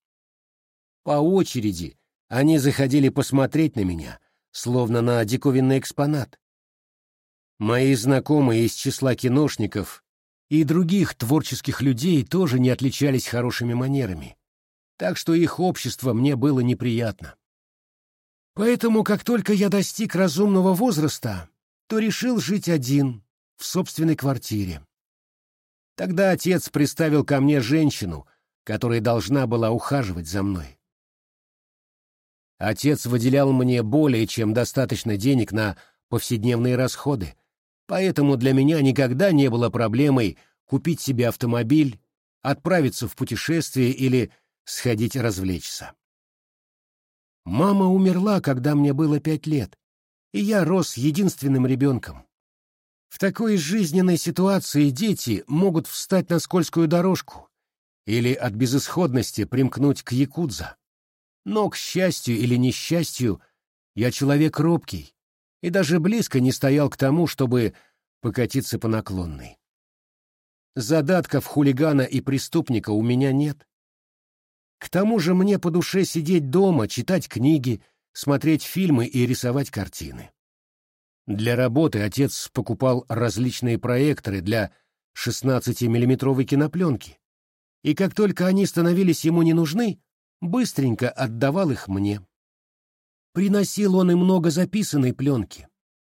По очереди они заходили посмотреть на меня, словно на диковинный экспонат. Мои знакомые из числа киношников и других творческих людей тоже не отличались хорошими манерами, так что их общество мне было неприятно. Поэтому, как только я достиг разумного возраста, то решил жить один, в собственной квартире. Тогда отец приставил ко мне женщину, которая должна была ухаживать за мной. Отец выделял мне более чем достаточно денег на повседневные расходы, поэтому для меня никогда не было проблемой купить себе автомобиль, отправиться в путешествие или сходить развлечься. Мама умерла, когда мне было пять лет, и я рос единственным ребенком. В такой жизненной ситуации дети могут встать на скользкую дорожку или от безысходности примкнуть к якудза. Но, к счастью или несчастью, я человек робкий и даже близко не стоял к тому, чтобы покатиться по наклонной. Задатков хулигана и преступника у меня нет. К тому же мне по душе сидеть дома, читать книги, смотреть фильмы и рисовать картины. Для работы отец покупал различные проекторы для 16-миллиметровой кинопленки, и как только они становились ему не нужны, быстренько отдавал их мне. Приносил он и много записанной пленки,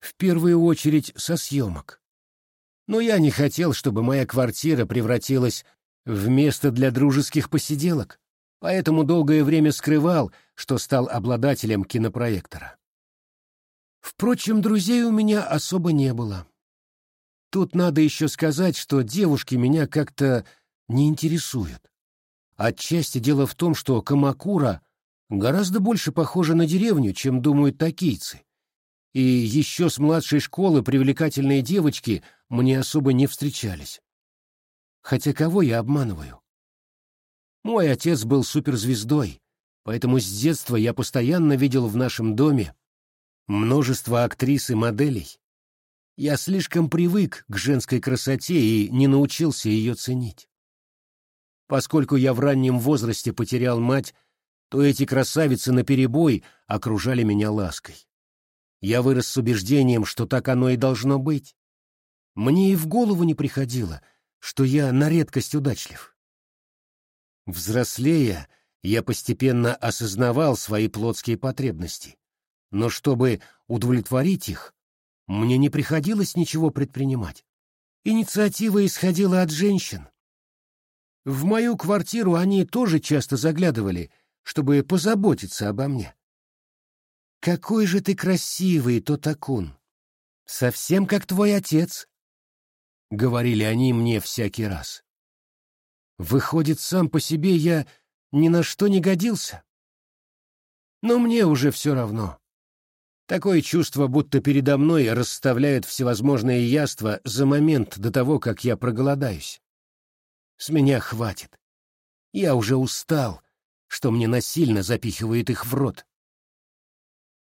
в первую очередь со съемок. Но я не хотел, чтобы моя квартира превратилась Вместо для дружеских посиделок, поэтому долгое время скрывал, что стал обладателем кинопроектора. Впрочем, друзей у меня особо не было. Тут надо еще сказать, что девушки меня как-то не интересуют. Отчасти дело в том, что Камакура гораздо больше похожа на деревню, чем думают токийцы. И еще с младшей школы привлекательные девочки мне особо не встречались. Хотя кого я обманываю? Мой отец был суперзвездой, поэтому с детства я постоянно видел в нашем доме множество актрис и моделей. Я слишком привык к женской красоте и не научился ее ценить. Поскольку я в раннем возрасте потерял мать, то эти красавицы наперебой окружали меня лаской. Я вырос с убеждением, что так оно и должно быть. Мне и в голову не приходило, что я на редкость удачлив. Взрослея, я постепенно осознавал свои плотские потребности, но чтобы удовлетворить их, мне не приходилось ничего предпринимать. Инициатива исходила от женщин, в мою квартиру они тоже часто заглядывали, чтобы позаботиться обо мне. «Какой же ты красивый, Тотакун! Совсем как твой отец!» — говорили они мне всякий раз. Выходит, сам по себе я ни на что не годился. Но мне уже все равно. Такое чувство, будто передо мной расставляют всевозможные яства за момент до того, как я проголодаюсь. С меня хватит. Я уже устал, что мне насильно запихивают их в рот.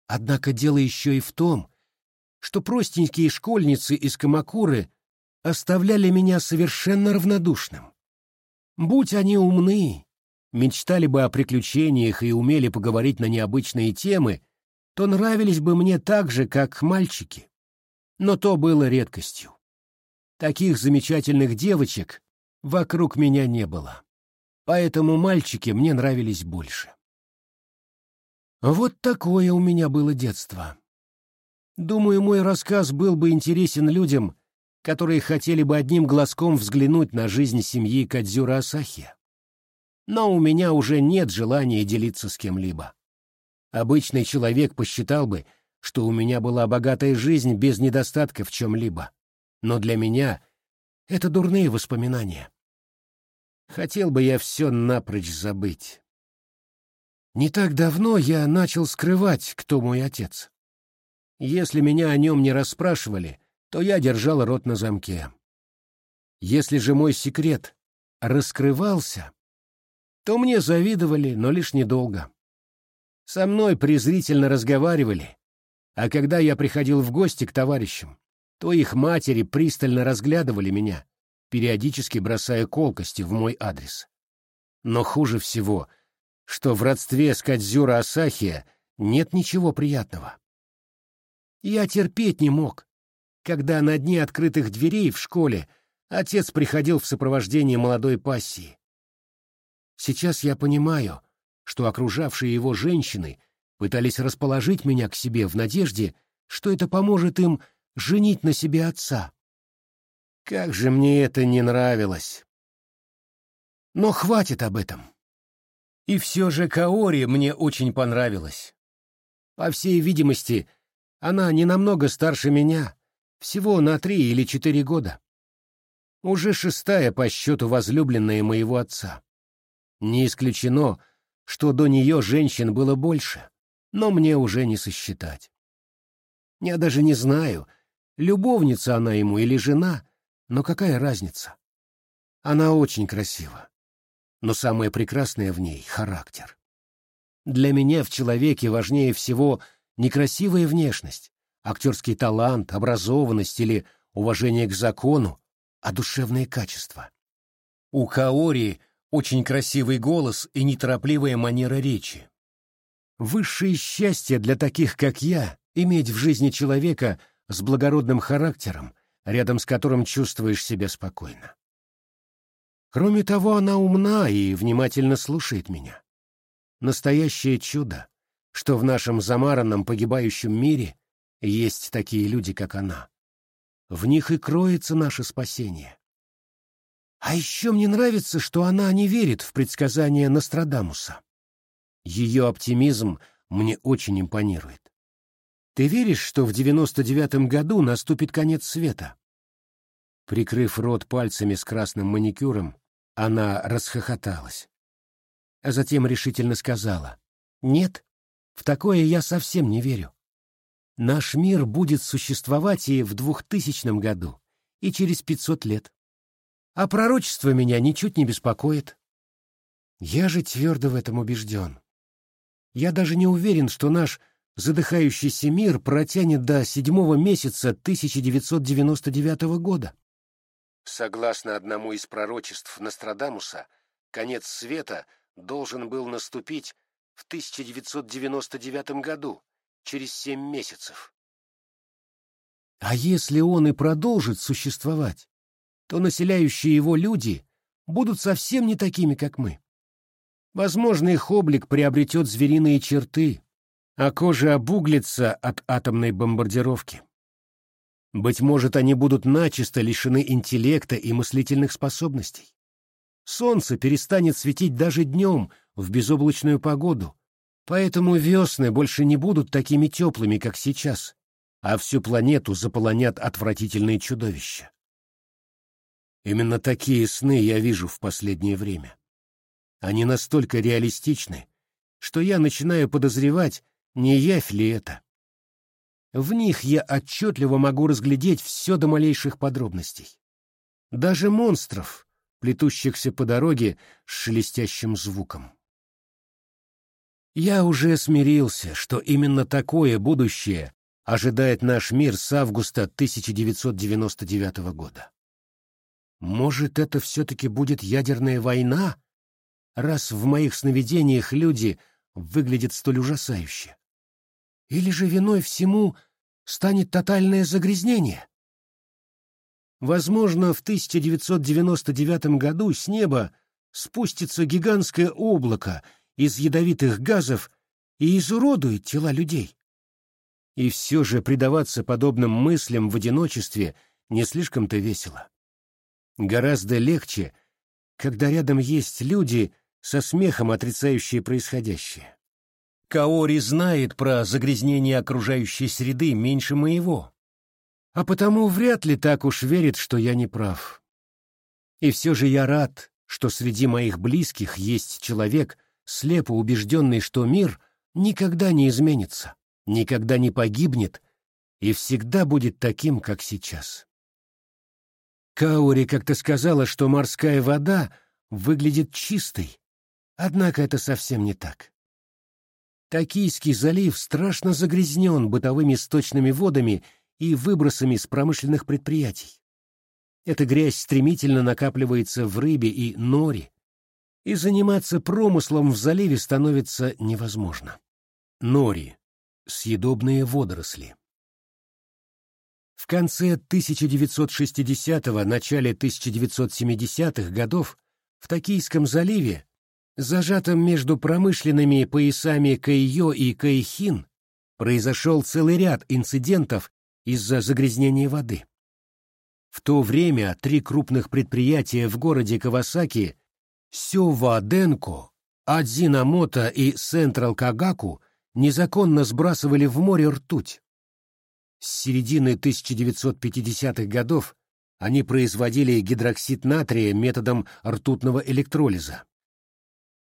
Однако дело еще и в том, что простенькие школьницы из Камакуры оставляли меня совершенно равнодушным. Будь они умны, мечтали бы о приключениях и умели поговорить на необычные темы, то нравились бы мне так же, как мальчики. Но то было редкостью. Таких замечательных девочек вокруг меня не было. Поэтому мальчики мне нравились больше. Вот такое у меня было детство. Думаю, мой рассказ был бы интересен людям, которые хотели бы одним глазком взглянуть на жизнь семьи Кадзюра Асахи. Но у меня уже нет желания делиться с кем-либо. Обычный человек посчитал бы, что у меня была богатая жизнь без недостатка в чем-либо. Но для меня это дурные воспоминания. Хотел бы я все напрочь забыть. Не так давно я начал скрывать, кто мой отец. Если меня о нем не расспрашивали, то я держал рот на замке. Если же мой секрет раскрывался, то мне завидовали, но лишь недолго. Со мной презрительно разговаривали, а когда я приходил в гости к товарищам, то их матери пристально разглядывали меня, периодически бросая колкости в мой адрес. Но хуже всего, что в родстве с Кадзюра Асахия нет ничего приятного. Я терпеть не мог, когда на дне открытых дверей в школе отец приходил в сопровождении молодой пассии. Сейчас я понимаю, что окружавшие его женщины пытались расположить меня к себе в надежде, что это поможет им женить на себе отца. Как же мне это не нравилось. Но хватит об этом. И все же Каори мне очень понравилась. По всей видимости, она не намного старше меня, всего на три или четыре года. Уже шестая по счету возлюбленная моего отца. Не исключено, что до нее женщин было больше, но мне уже не сосчитать. Я даже не знаю, любовница она ему или жена, но какая разница? Она очень красива, но самое прекрасное в ней — характер. Для меня в человеке важнее всего не красивая внешность, актерский талант, образованность или уважение к закону, а душевные качества. У Каори очень красивый голос и неторопливая манера речи. Высшее счастье для таких, как я, иметь в жизни человека с благородным характером, рядом с которым чувствуешь себя спокойно. Кроме того, она умна и внимательно слушает меня. Настоящее чудо, что в нашем замаранном погибающем мире есть такие люди, как она. В них и кроется наше спасение. А еще мне нравится, что она не верит в предсказания Нострадамуса. Ее оптимизм мне очень импонирует. Ты веришь, что в девяносто девятом году наступит конец света? Прикрыв рот пальцами с красным маникюром, она расхохоталась. А затем решительно сказала, «Нет, в такое я совсем не верю. Наш мир будет существовать и в двухтысячном году, и через пятьсот лет. А пророчество меня ничуть не беспокоит. Я же твердо в этом убежден. Я даже не уверен, что наш задыхающийся мир протянет до седьмого месяца 1999 года. Согласно одному из пророчеств Нострадамуса, конец света должен был наступить в 1999 году, через семь месяцев. А если он и продолжит существовать, то населяющие его люди будут совсем не такими, как мы. Возможно, их облик приобретет звериные черты, а кожа обуглится от атомной бомбардировки. Быть может, они будут начисто лишены интеллекта и мыслительных способностей. Солнце перестанет светить даже днем в безоблачную погоду, поэтому весны больше не будут такими теплыми, как сейчас, а всю планету заполонят отвратительные чудовища. Именно такие сны я вижу в последнее время. Они настолько реалистичны, что я начинаю подозревать, не явь ли это. В них я отчетливо могу разглядеть все до малейших подробностей. Даже монстров, плетущихся по дороге с шелестящим звуком. Я уже смирился, что именно такое будущее ожидает наш мир с августа 1999 года. Может, это все-таки будет ядерная война, раз в моих сновидениях люди выглядят столь ужасающе? Или же виной всему станет тотальное загрязнение? Возможно, в 1999 году с неба спустится гигантское облако из ядовитых газов и изуродует тела людей. И все же предаваться подобным мыслям в одиночестве не слишком-то весело. Гораздо легче, когда рядом есть люди, со смехом отрицающие происходящее. Каори знает про загрязнение окружающей среды меньше моего, а потому вряд ли так уж верит, что я не прав. И все же я рад, что среди моих близких есть человек, слепо убежденный, что мир никогда не изменится, никогда не погибнет и всегда будет таким, как сейчас. Каури как-то сказала, что морская вода выглядит чистой, однако это совсем не так. Токийский залив страшно загрязнен бытовыми сточными водами и выбросами с промышленных предприятий. Эта грязь стремительно накапливается в рыбе и норе, и заниматься промыслом в заливе становится невозможно. Нори — съедобные водоросли. В конце 1960-го, начале 1970-х годов в Токийском заливе зажатым между промышленными поясами Кайо и Кайхин, произошел целый ряд инцидентов из-за загрязнения воды. В то время три крупных предприятия в городе Кавасаки Сёва Денко, Адзинамото и Централ Кагаку незаконно сбрасывали в море ртуть. С середины 1950-х годов они производили гидроксид натрия методом ртутного электролиза.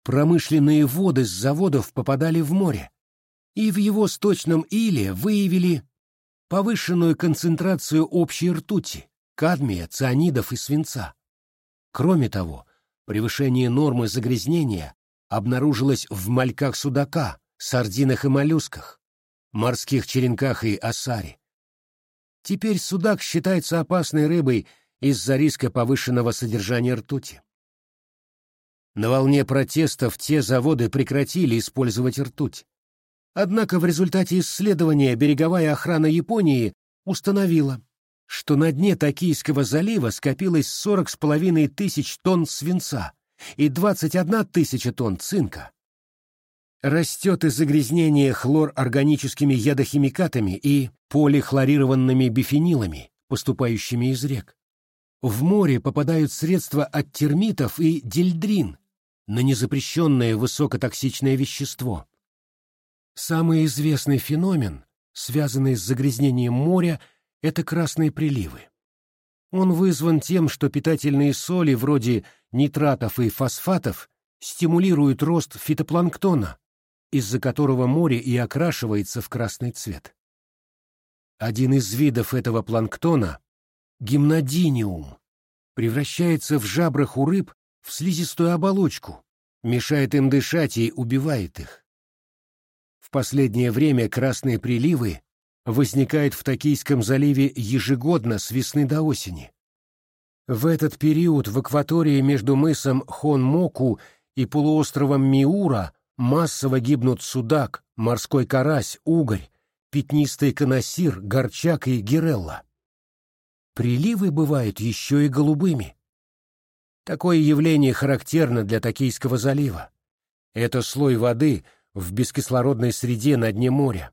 Промышленные воды с заводов попадали в море, и в его сточном иле выявили повышенную концентрацию общей ртути, кадмия, цианидов и свинца. Кроме того, превышение нормы загрязнения обнаружилось в мальках судака, сардинах и моллюсках, морских черенках и осаре. Теперь судак считается опасной рыбой из-за риска повышенного содержания ртути. На волне протестов те заводы прекратили использовать ртуть. Однако в результате исследования береговая охрана Японии установила, что на дне Токийского залива скопилось 40,5 тысяч тонн свинца и 21 тысяча тонн цинка. Растет из загрязнения хлорорганическими ядохимикатами и полихлорированными бифенилами, поступающими из рек. В море попадают средства от термитов и дельдрин, на незапрещенное высокотоксичное вещество. Самый известный феномен, связанный с загрязнением моря, это красные приливы. Он вызван тем, что питательные соли вроде нитратов и фосфатов стимулируют рост фитопланктона, из-за которого море и окрашивается в красный цвет. Один из видов этого планктона — гимнодиниум, превращается в жабрах у рыб в слизистую оболочку, мешает им дышать и убивает их. В последнее время красные приливы возникают в Токийском заливе ежегодно с весны до осени. В этот период в акватории между мысом Хонмоку и полуостровом Миура массово гибнут судак, морской карась, угорь, пятнистый коносир, горчак и гирелла. Приливы бывают еще и голубыми. Такое явление характерно для Токийского залива. Это слой воды в бескислородной среде на дне моря.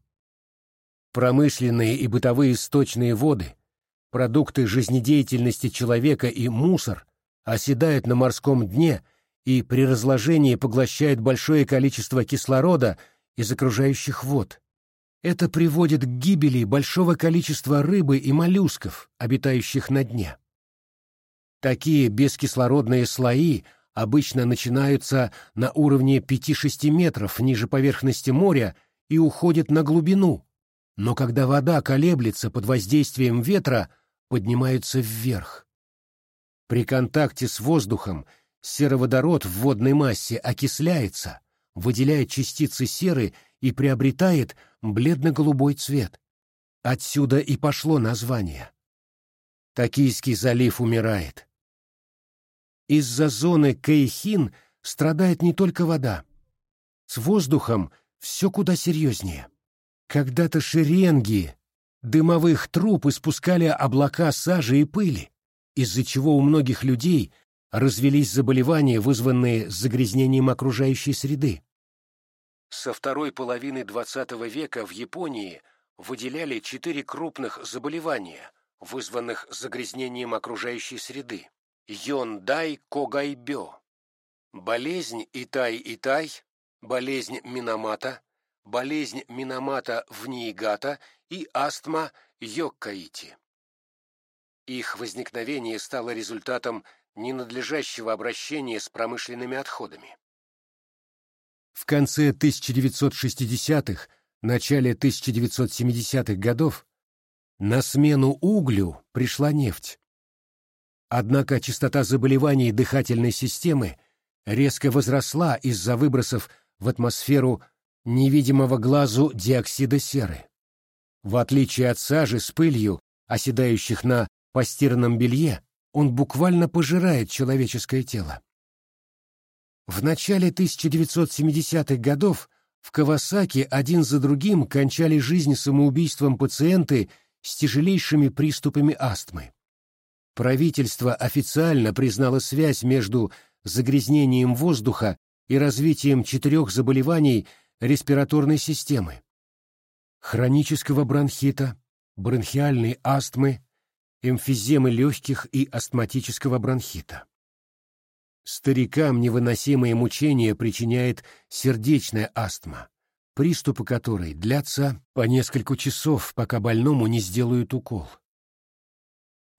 Промышленные и бытовые сточные воды, продукты жизнедеятельности человека и мусор оседают на морском дне и при разложении поглощают большое количество кислорода из окружающих вод. Это приводит к гибели большого количества рыбы и моллюсков, обитающих на дне. Такие бескислородные слои обычно начинаются на уровне 5-6 метров ниже поверхности моря и уходят на глубину, но когда вода колеблется под воздействием ветра, поднимаются вверх. При контакте с воздухом сероводород в водной массе окисляется, выделяет частицы серы и приобретает бледно-голубой цвет. Отсюда и пошло название. Токийский залив умирает. Из-за зоны Кейхин страдает не только вода. С воздухом все куда серьезнее. Когда-то шеренги дымовых труб испускали облака сажи и пыли, из-за чего у многих людей развелись заболевания, вызванные загрязнением окружающей среды. Со второй половины XX века в Японии выделяли четыре крупных заболевания, вызванных загрязнением окружающей среды. Йондай Когайбё, болезнь Итай-Итай, болезнь Минамата, болезнь Минамата в Ниигата и астма Йоккаити. Их возникновение стало результатом ненадлежащего обращения с промышленными отходами. В конце 1960-х, начале 1970-х годов на смену углю пришла нефть. Однако частота заболеваний дыхательной системы резко возросла из-за выбросов в атмосферу невидимого глазу диоксида серы. В отличие от сажи с пылью, оседающих на постиранном белье, он буквально пожирает человеческое тело. В начале 1970-х годов в Кавасаки один за другим кончали жизнь самоубийством пациенты с тяжелейшими приступами астмы. Правительство официально признало связь между загрязнением воздуха и развитием четырех заболеваний респираторной системы. Хронического бронхита, бронхиальной астмы, эмфиземы легких и астматического бронхита. Старикам невыносимые мучения причиняет сердечная астма, приступы которой длятся по несколько часов, пока больному не сделают укол.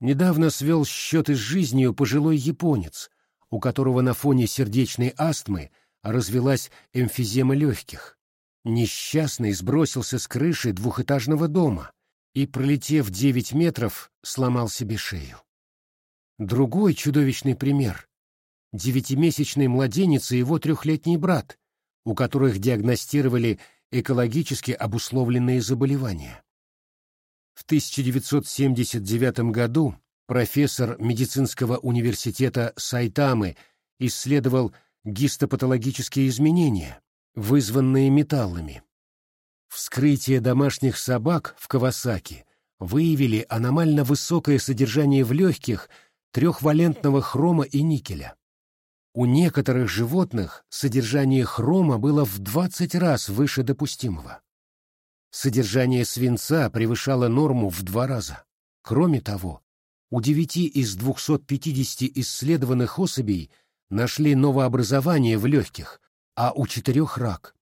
Недавно свел счеты с жизнью пожилой японец, у которого на фоне сердечной астмы развелась эмфизема легких. Несчастный сбросился с крыши двухэтажного дома, и, пролетев девять метров, сломал себе шею. Другой чудовищный пример — девятимесячный младенец и его трехлетний брат, у которых диагностировали экологически обусловленные заболевания. В 1979 году профессор медицинского университета Сайтамы исследовал гистопатологические изменения, вызванные металлами. Вскрытие домашних собак в Кавасаки выявили аномально высокое содержание в легких трехвалентного хрома и никеля. У некоторых животных содержание хрома было в 20 раз выше допустимого. Содержание свинца превышало норму в два раза. Кроме того, у девяти из 250 исследованных особей нашли новообразование в легких, а у четырех — рак.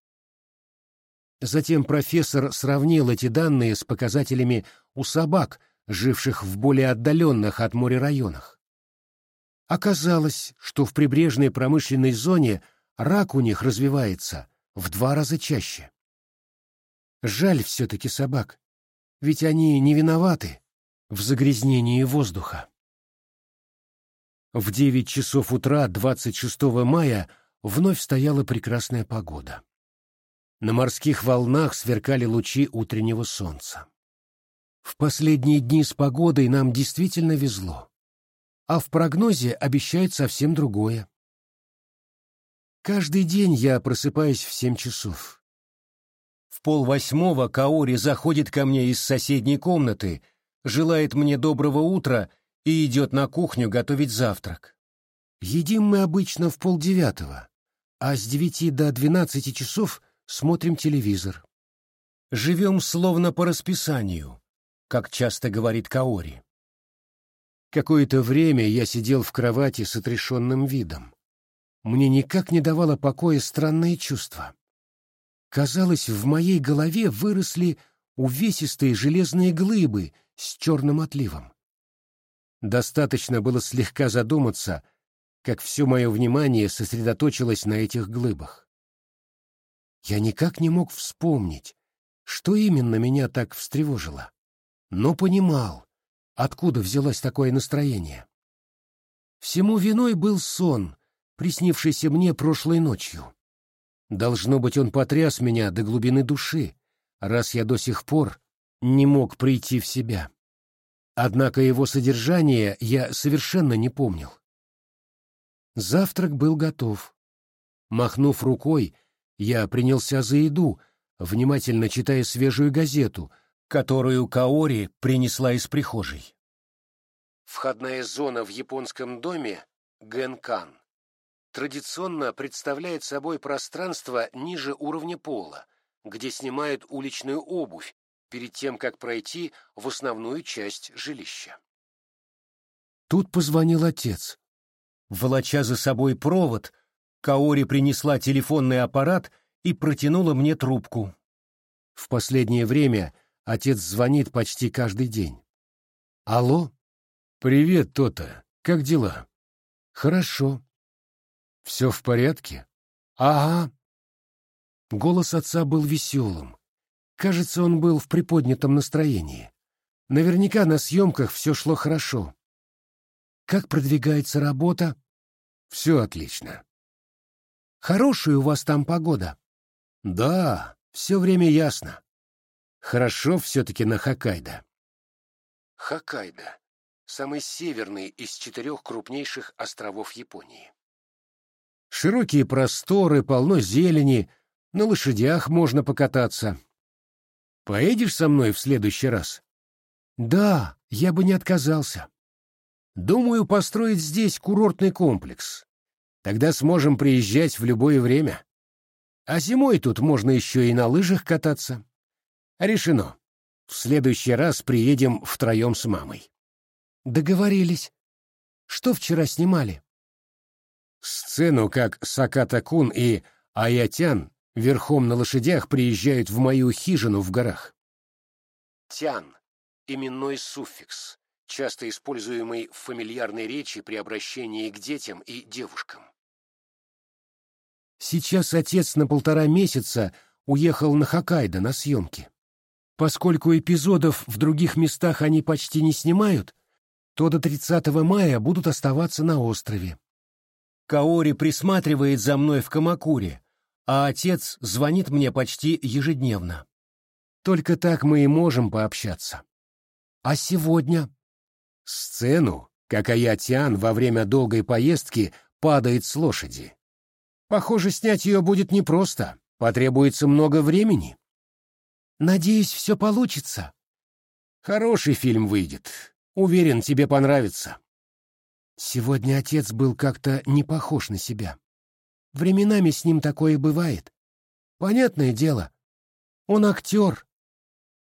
Затем профессор сравнил эти данные с показателями у собак, живших в более отдаленных от моря районах. Оказалось, что в прибрежной промышленной зоне рак у них развивается в два раза чаще. Жаль все-таки собак, ведь они не виноваты в загрязнении воздуха. В девять часов утра 26 мая вновь стояла прекрасная погода. На морских волнах сверкали лучи утреннего солнца. В последние дни с погодой нам действительно везло. А в прогнозе обещают совсем другое. Каждый день я просыпаюсь в семь часов. В полвосьмого Каори заходит ко мне из соседней комнаты, желает мне доброго утра и идет на кухню готовить завтрак. Едим мы обычно в полдевятого, а с девяти до двенадцати часов смотрим телевизор. Живем словно по расписанию, как часто говорит Каори. Какое-то время я сидел в кровати с отрешенным видом. Мне никак не давало покоя странное чувство. Казалось, в моей голове выросли увесистые железные глыбы с черным отливом. Достаточно было слегка задуматься, как все мое внимание сосредоточилось на этих глыбах. Я никак не мог вспомнить, что именно меня так встревожило, но понимал, откуда взялось такое настроение. Всему виной был сон, приснившийся мне прошлой ночью. Должно быть, он потряс меня до глубины души, раз я до сих пор не мог прийти в себя. Однако его содержание я совершенно не помнил. Завтрак был готов. Махнув рукой, я принялся за еду, внимательно читая свежую газету, которую Каори принесла из прихожей. Входная зона в японском доме — Гэнкан. Традиционно представляет собой пространство ниже уровня пола, где снимают уличную обувь перед тем, как пройти в основную часть жилища. Тут позвонил отец. Волоча за собой провод, Каори принесла телефонный аппарат и протянула мне трубку. В последнее время отец звонит почти каждый день. «Алло? Привет, Тота. Как дела?» «Хорошо». «Все в порядке?» «Ага». Голос отца был веселым. Кажется, он был в приподнятом настроении. Наверняка на съемках все шло хорошо. «Как продвигается работа?» «Все отлично. Хорошая у вас там погода. Да, все время ясно. Хорошо все-таки на Хоккайдо. Хоккайдо — самый северный из четырех крупнейших островов Японии. Широкие просторы, полно зелени, на лошадях можно покататься. Поедешь со мной в следующий раз? Да, я бы не отказался. Думаю построить здесь курортный комплекс. Тогда сможем приезжать в любое время. А зимой тут можно еще и на лыжах кататься. Решено. В следующий раз приедем втроем с мамой. Договорились. Что вчера снимали? Сцену, как Саката-кун и Аятян верхом на лошадях приезжают в мою хижину в горах. Тян — именной суффикс, часто используемый в фамильярной речи при обращении к детям и девушкам. Сейчас отец на полтора месяца уехал на Хоккайдо на съемки. Поскольку эпизодов в других местах они почти не снимают, то до 30 мая будут оставаться на острове. Каори присматривает за мной в Камакуре, а отец звонит мне почти ежедневно. Только так мы и можем пообщаться. А сегодня? Сцену, как Аятян во время долгой поездки падает с лошади. Похоже, снять ее будет непросто, потребуется много времени. Надеюсь, все получится. Хороший фильм выйдет. Уверен, тебе понравится. Сегодня отец был как-то не похож на себя. Временами с ним такое бывает. Понятное дело, он актер.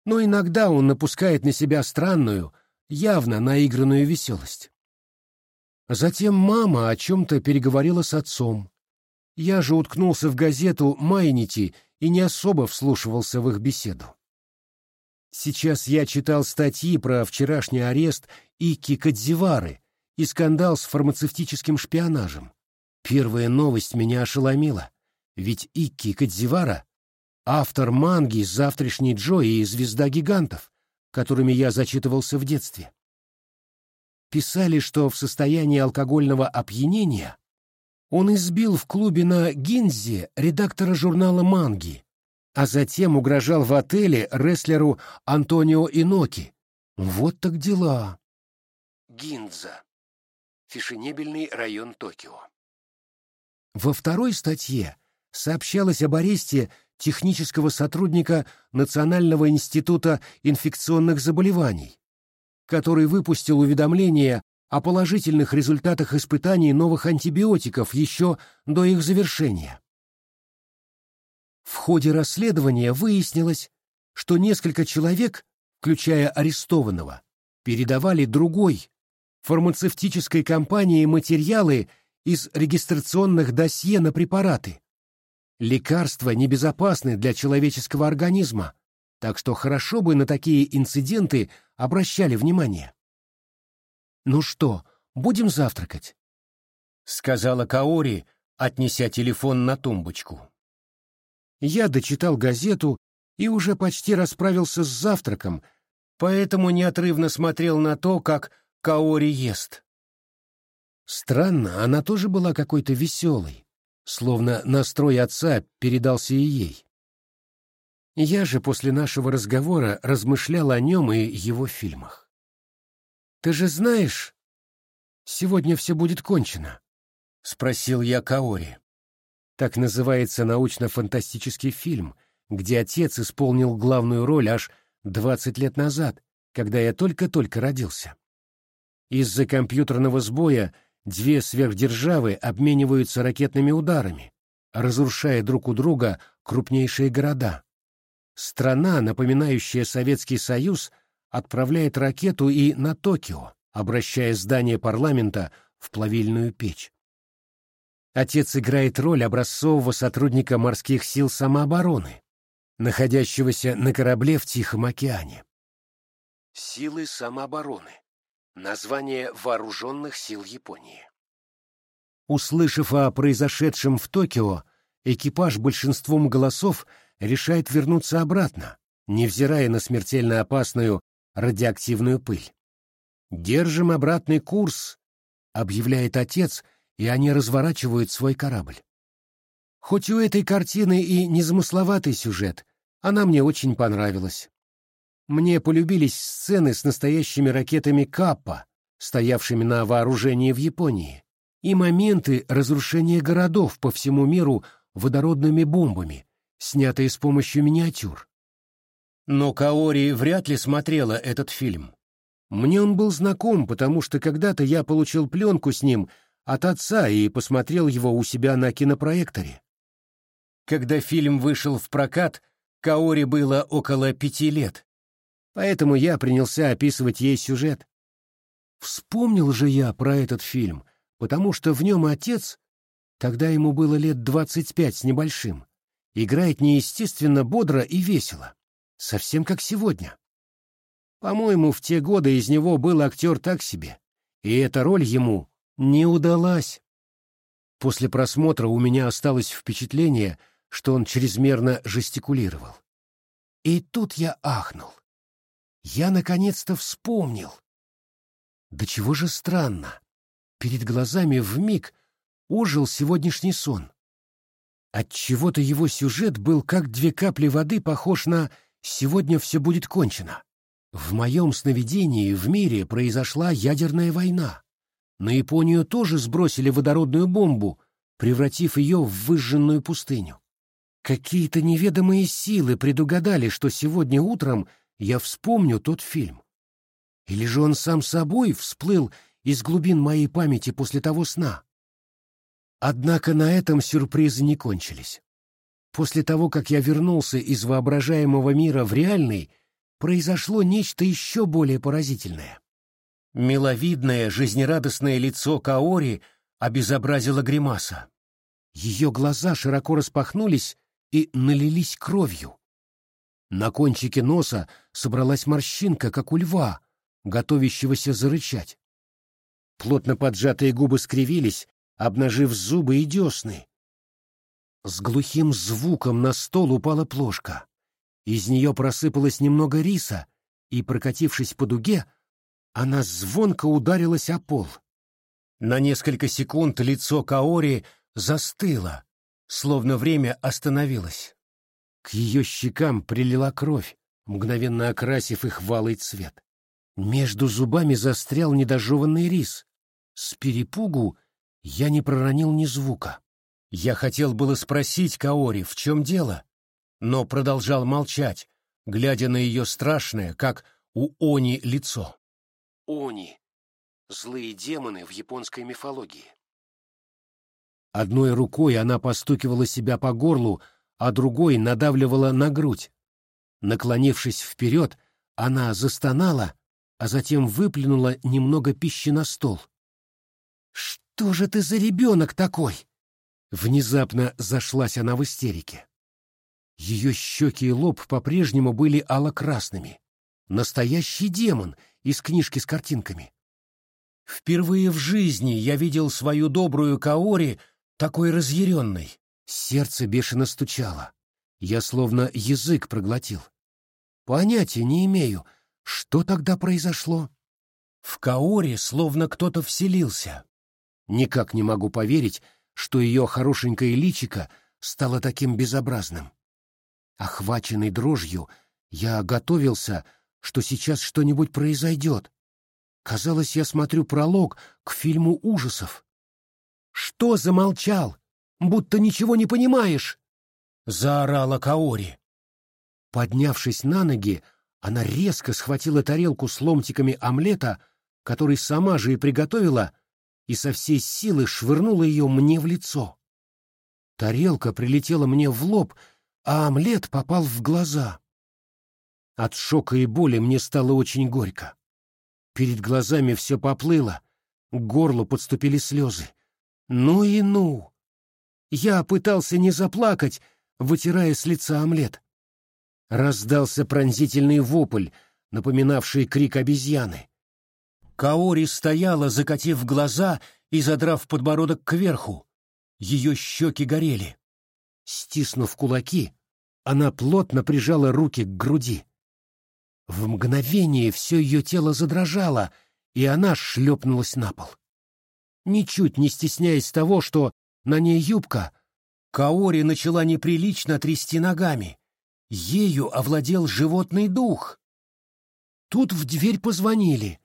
Но иногда он напускает на себя странную, явно наигранную веселость. Затем мама о чем-то переговорила с отцом. Я же уткнулся в газету «Майнити» и не особо вслушивался в их беседу. Сейчас я читал статьи про вчерашний арест Ики Кадзивары и скандал с фармацевтическим шпионажем. Первая новость меня ошеломила, ведь Икки Кадзивара — автор манги «Завтрашний Джо» и «Звезда гигантов», которыми я зачитывался в детстве. Писали, что в состоянии алкогольного опьянения он избил в клубе на Гинзе редактора журнала «Манги», а затем угрожал в отеле рестлеру Антонио Иноки. Вот так дела. Гинза. Фешенебельный район Токио. Во второй статье сообщалось об аресте технического сотрудника Национального института инфекционных заболеваний, который выпустил уведомление о положительных результатах испытаний новых антибиотиков еще до их завершения. В ходе расследования выяснилось, что несколько человек, включая арестованного, передавали другой, фармацевтической компании материалы из регистрационных досье на препараты. Лекарства небезопасны для человеческого организма, так что хорошо бы на такие инциденты обращали внимание. «Ну что, будем завтракать?» — сказала Каори, отнеся телефон на тумбочку. Я дочитал газету и уже почти расправился с завтраком, поэтому неотрывно смотрел на то, как Каори ест. Странно, она тоже была какой-то веселой, словно настрой отца передался и ей. Я же после нашего разговора размышлял о нем и его фильмах. «Ты же знаешь, сегодня все будет кончено?» — спросил я Каори. Так называется научно-фантастический фильм, где отец исполнил главную роль аж двадцать лет назад, когда я только-только родился. Из-за компьютерного сбоя две сверхдержавы обмениваются ракетными ударами, разрушая друг у друга крупнейшие города. Страна, напоминающая Советский Союз — отправляет ракету и на Токио, обращая здание парламента в плавильную печь. Отец играет роль образцового сотрудника морских сил самообороны, находящегося на корабле в Тихом океане. Силы самообороны. Название вооруженных сил Японии. Услышав о произошедшем в Токио, экипаж большинством голосов решает вернуться обратно, невзирая на смертельно опасную радиоактивную пыль. «Держим обратный курс», — объявляет отец, и они разворачивают свой корабль. Хоть у этой картины и незамысловатый сюжет, она мне очень понравилась. Мне полюбились сцены с настоящими ракетами Каппа, стоявшими на вооружении в Японии, и моменты разрушения городов по всему миру водородными бомбами, снятые с помощью миниатюр. Но Каори вряд ли смотрела этот фильм. Мне он был знаком, потому что когда-то я получил пленку с ним от отца и посмотрел его у себя на кинопроекторе. Когда фильм вышел в прокат, Каори было около пяти лет, поэтому я принялся описывать ей сюжет. Вспомнил же я про этот фильм, потому что в нем отец, тогда ему было лет двадцать пять с небольшим, играет неестественно бодро и весело совсем как сегодня. По-моему, в те годы из него был актер так себе, и эта роль ему не удалась. После просмотра у меня осталось впечатление, что он чрезмерно жестикулировал. И тут я ахнул. Я наконец-то вспомнил. Да чего же странно. Перед глазами вмиг ожил сегодняшний сон. Отчего-то его сюжет был как две капли воды похож на Сегодня все будет кончено. В моем сновидении в мире произошла ядерная война. На Японию тоже сбросили водородную бомбу, превратив ее в выжженную пустыню. Какие-то неведомые силы предугадали, что сегодня утром я вспомню тот фильм. Или же он сам собой всплыл из глубин моей памяти после того сна? Однако на этом сюрпризы не кончились. После того, как я вернулся из воображаемого мира в реальный, произошло нечто еще более поразительное. Миловидное, жизнерадостное лицо Каори обезобразило гримаса. Ее глаза широко распахнулись и налились кровью. На кончике носа собралась морщинка, как у льва, готовящегося зарычать. Плотно поджатые губы скривились, обнажив зубы и десны. С глухим звуком на стол упала плошка. Из нее просыпалось немного риса, и, прокатившись по дуге, она звонко ударилась о пол. На несколько секунд лицо Каори застыло, словно время остановилось. К ее щекам прилила кровь, мгновенно окрасив их валый цвет. Между зубами застрял недожеванный рис. С перепугу я не проронил ни звука. Я хотел было спросить Каори, в чем дело, но продолжал молчать, глядя на ее страшное, как у Они, лицо. Они — злые демоны в японской мифологии. Одной рукой она постукивала себя по горлу, а другой надавливала на грудь. Наклонившись вперед, она застонала, а затем выплюнула немного пищи на стол. «Что же ты за ребенок такой?» Внезапно зашлась она в истерике. Ее щеки и лоб по-прежнему были ало-красными. Настоящий демон из книжки с картинками. Впервые в жизни я видел свою добрую Каори такой разъяренной. Сердце бешено стучало. Я словно язык проглотил. Понятия не имею, что тогда произошло. В Каоре словно кто-то вселился. Никак не могу поверить, что ее хорошенькое личико стало таким безобразным. Охваченный дрожью, я готовился, что сейчас что-нибудь произойдет. Казалось, я смотрю пролог к фильму ужасов. «Что замолчал? Будто ничего не понимаешь!» — заорала Каори. Поднявшись на ноги, она резко схватила тарелку с ломтиками омлета, который сама же и приготовила, и со всей силы швырнула ее мне в лицо. Тарелка прилетела мне в лоб, а омлет попал в глаза. От шока и боли мне стало очень горько. Перед глазами все поплыло, к горлу подступили слезы. Ну и ну! Я пытался не заплакать, вытирая с лица омлет. Раздался пронзительный вопль, напоминавший крик обезьяны. Каори стояла, закатив глаза и задрав подбородок кверху. Ее щеки горели. Стиснув кулаки, она плотно прижала руки к груди. В мгновение все ее тело задрожало, и она шлепнулась на пол. Ничуть не стесняясь того, что на ней юбка, Каори начала неприлично трясти ногами. Ею овладел животный дух. Тут в дверь позвонили.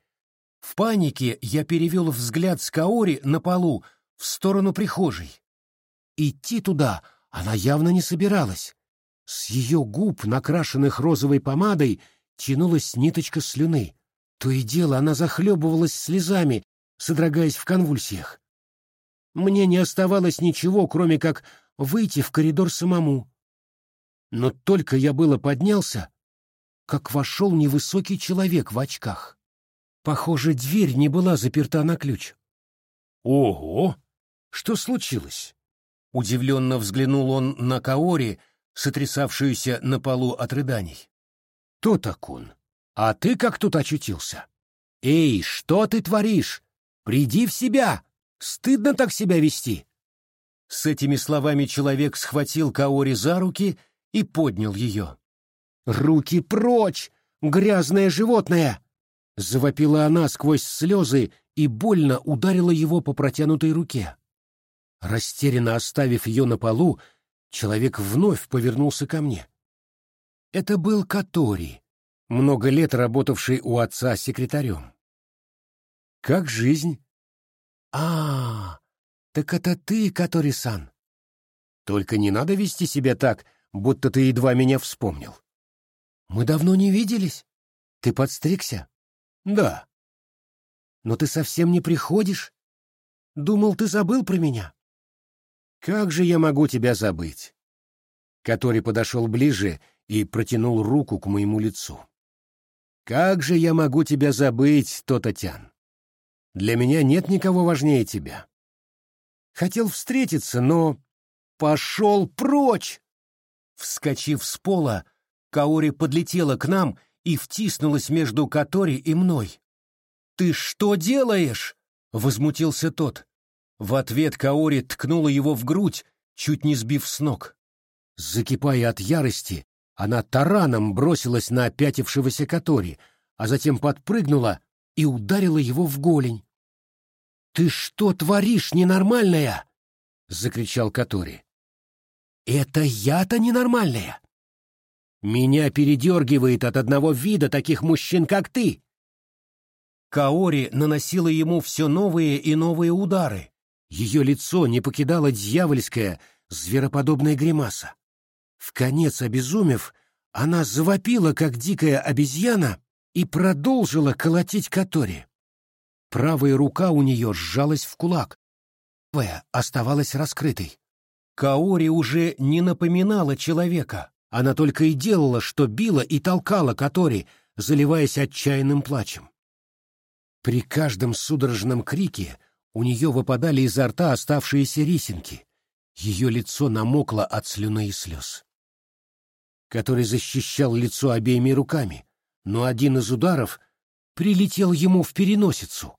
В панике я перевел взгляд с Каори на полу в сторону прихожей. Идти туда она явно не собиралась. С ее губ, накрашенных розовой помадой, тянулась ниточка слюны. То и дело она захлебывалась слезами, содрогаясь в конвульсиях. Мне не оставалось ничего, кроме как выйти в коридор самому. Но только я было поднялся, как вошел невысокий человек в очках. Похоже, дверь не была заперта на ключ. «Ого! Что случилось?» Удивленно взглянул он на Каори, сотрясавшуюся на полу от рыданий. «Кто так он? А ты как тут очутился? Эй, что ты творишь? Приди в себя! Стыдно так себя вести!» С этими словами человек схватил Каори за руки и поднял ее. «Руки прочь, грязное животное!» Завопила она сквозь слезы и больно ударила его по протянутой руке. Растерянно оставив ее на полу, человек вновь повернулся ко мне. Это был Катори, много лет работавший у отца секретарем. «Как жизнь?» «А, так это ты, Катори-сан!» «Только не надо вести себя так, будто ты едва меня вспомнил». «Мы давно не виделись. Ты подстригся?» «Да». «Но ты совсем не приходишь? Думал, ты забыл про меня?» «Как же я могу тебя забыть?» Который подошел ближе и протянул руку к моему лицу. «Как же я могу тебя забыть, Тотатян? Для меня нет никого важнее тебя. Хотел встретиться, но... Пошел прочь! Вскочив с пола, Каори подлетела к нам и втиснулась между Катори и мной. «Ты что делаешь?» — возмутился тот. В ответ Каори ткнула его в грудь, чуть не сбив с ног. Закипая от ярости, она тараном бросилась на опятившегося Катори, а затем подпрыгнула и ударила его в голень. «Ты что творишь, ненормальная?» — закричал Катори. «Это я-то ненормальная!» «Меня передергивает от одного вида таких мужчин, как ты!» Каори наносила ему все новые и новые удары. Ее лицо не покидало дьявольская, звероподобная гримаса. В конец обезумев, она завопила, как дикая обезьяна, и продолжила колотить Катори. Правая рука у нее сжалась в кулак, правая оставалась раскрытой. Каори уже не напоминала человека, она только и делала, что била и толкала Катори, заливаясь отчаянным плачем. При каждом судорожном крике у нее выпадали изо рта оставшиеся рисинки. Ее лицо намокло от слюны и слез. Который защищал лицо обеими руками, но один из ударов прилетел ему в переносицу.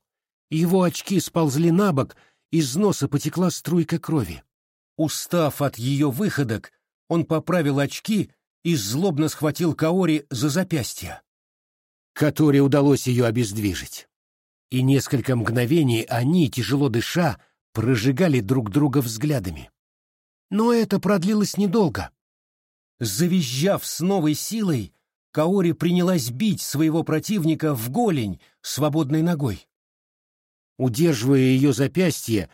Его очки сползли на бок, из носа потекла струйка крови. Устав от ее выходок, он поправил очки и злобно схватил Каори за запястье. Которе удалось ее обездвижить. И несколько мгновений они, тяжело дыша, прожигали друг друга взглядами. Но это продлилось недолго. Завизжав с новой силой, Каори принялась бить своего противника в голень свободной ногой. Удерживая ее запястье,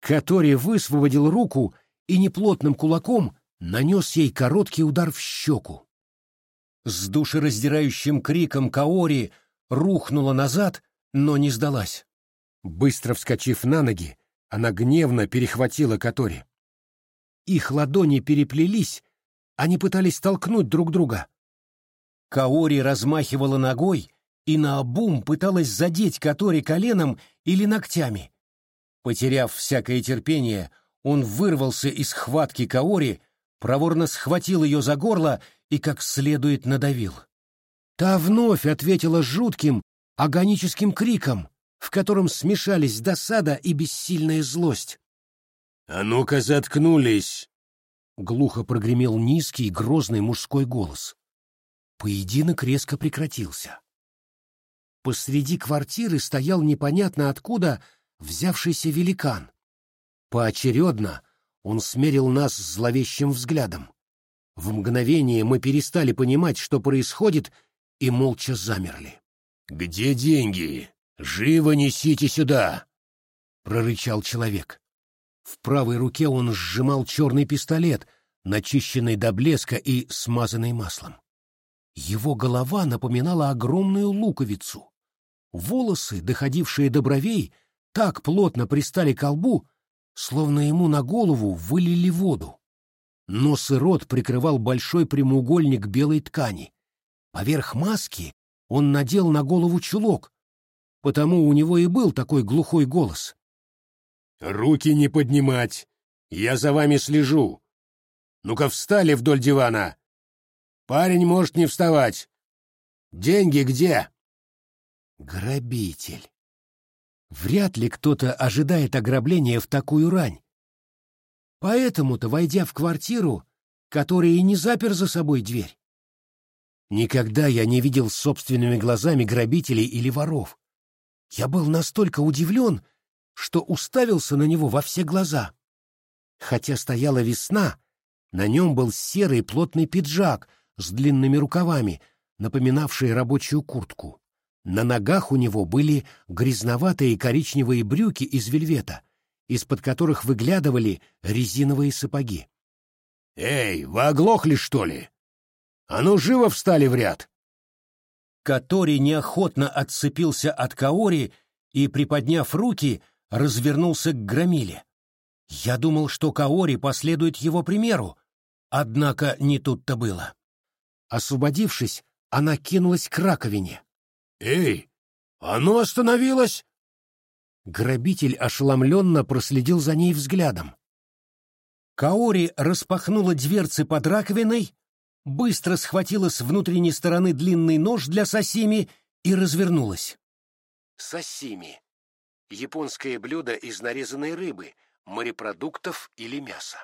Катори высвободил руку и неплотным кулаком нанес ей короткий удар в щеку. С душераздирающим криком Каори рухнула назад, но не сдалась. Быстро вскочив на ноги, она гневно перехватила Катори. Их ладони переплелись, они пытались толкнуть друг друга. Каори размахивала ногой и наобум пыталась задеть Катори коленом или ногтями. Потеряв всякое терпение, он вырвался из схватки Каори, проворно схватил ее за горло и как следует надавил. Та вновь ответила жутким, агоническим криком, в котором смешались досада и бессильная злость.
«А ну-ка заткнулись!»
— глухо прогремел низкий, грозный мужской голос. Поединок резко прекратился. Посреди квартиры стоял непонятно откуда взявшийся великан. Поочередно он смерил нас зловещим взглядом. В мгновение мы перестали понимать, что происходит, и молча замерли.
«Где деньги? Живо несите сюда!» — прорычал человек.
В правой руке он сжимал черный пистолет, начищенный до блеска и смазанный маслом. Его голова напоминала огромную луковицу. Волосы, доходившие до бровей, так плотно пристали к лбу, словно ему на голову вылили воду. Нос и рот прикрывал большой прямоугольник белой ткани. Поверх маски он надел на голову чулок, потому у него и был такой глухой голос.
«Руки не поднимать! Я за вами слежу! Ну-ка встали вдоль дивана! Парень может не вставать. Деньги где?
Грабитель. Вряд ли кто-то ожидает ограбления в такую рань. Поэтому-то, войдя в квартиру, который и не запер за собой дверь. Никогда я не видел собственными глазами грабителей или воров. Я был настолько удивлен, что уставился на него во все глаза. Хотя стояла весна, на нем был серый плотный пиджак с длинными рукавами, напоминавшие рабочую куртку. На ногах у него были грязноватые коричневые брюки из вельвета, из-под которых выглядывали резиновые сапоги.
«Эй, вы оглохли, что ли? А ну, живо встали в ряд!»
Катори неохотно отцепился от Каори и, приподняв руки, развернулся к громиле. Я думал, что Каори последует его примеру, однако не тут-то было. Освободившись, она кинулась к раковине.
«Эй, оно остановилось!»
Грабитель ошеломленно проследил за ней взглядом. Каори распахнула дверцы под раковиной, быстро схватила с внутренней стороны длинный нож для сосими и развернулась. Сосими — японское блюдо из нарезанной рыбы, морепродуктов или мяса.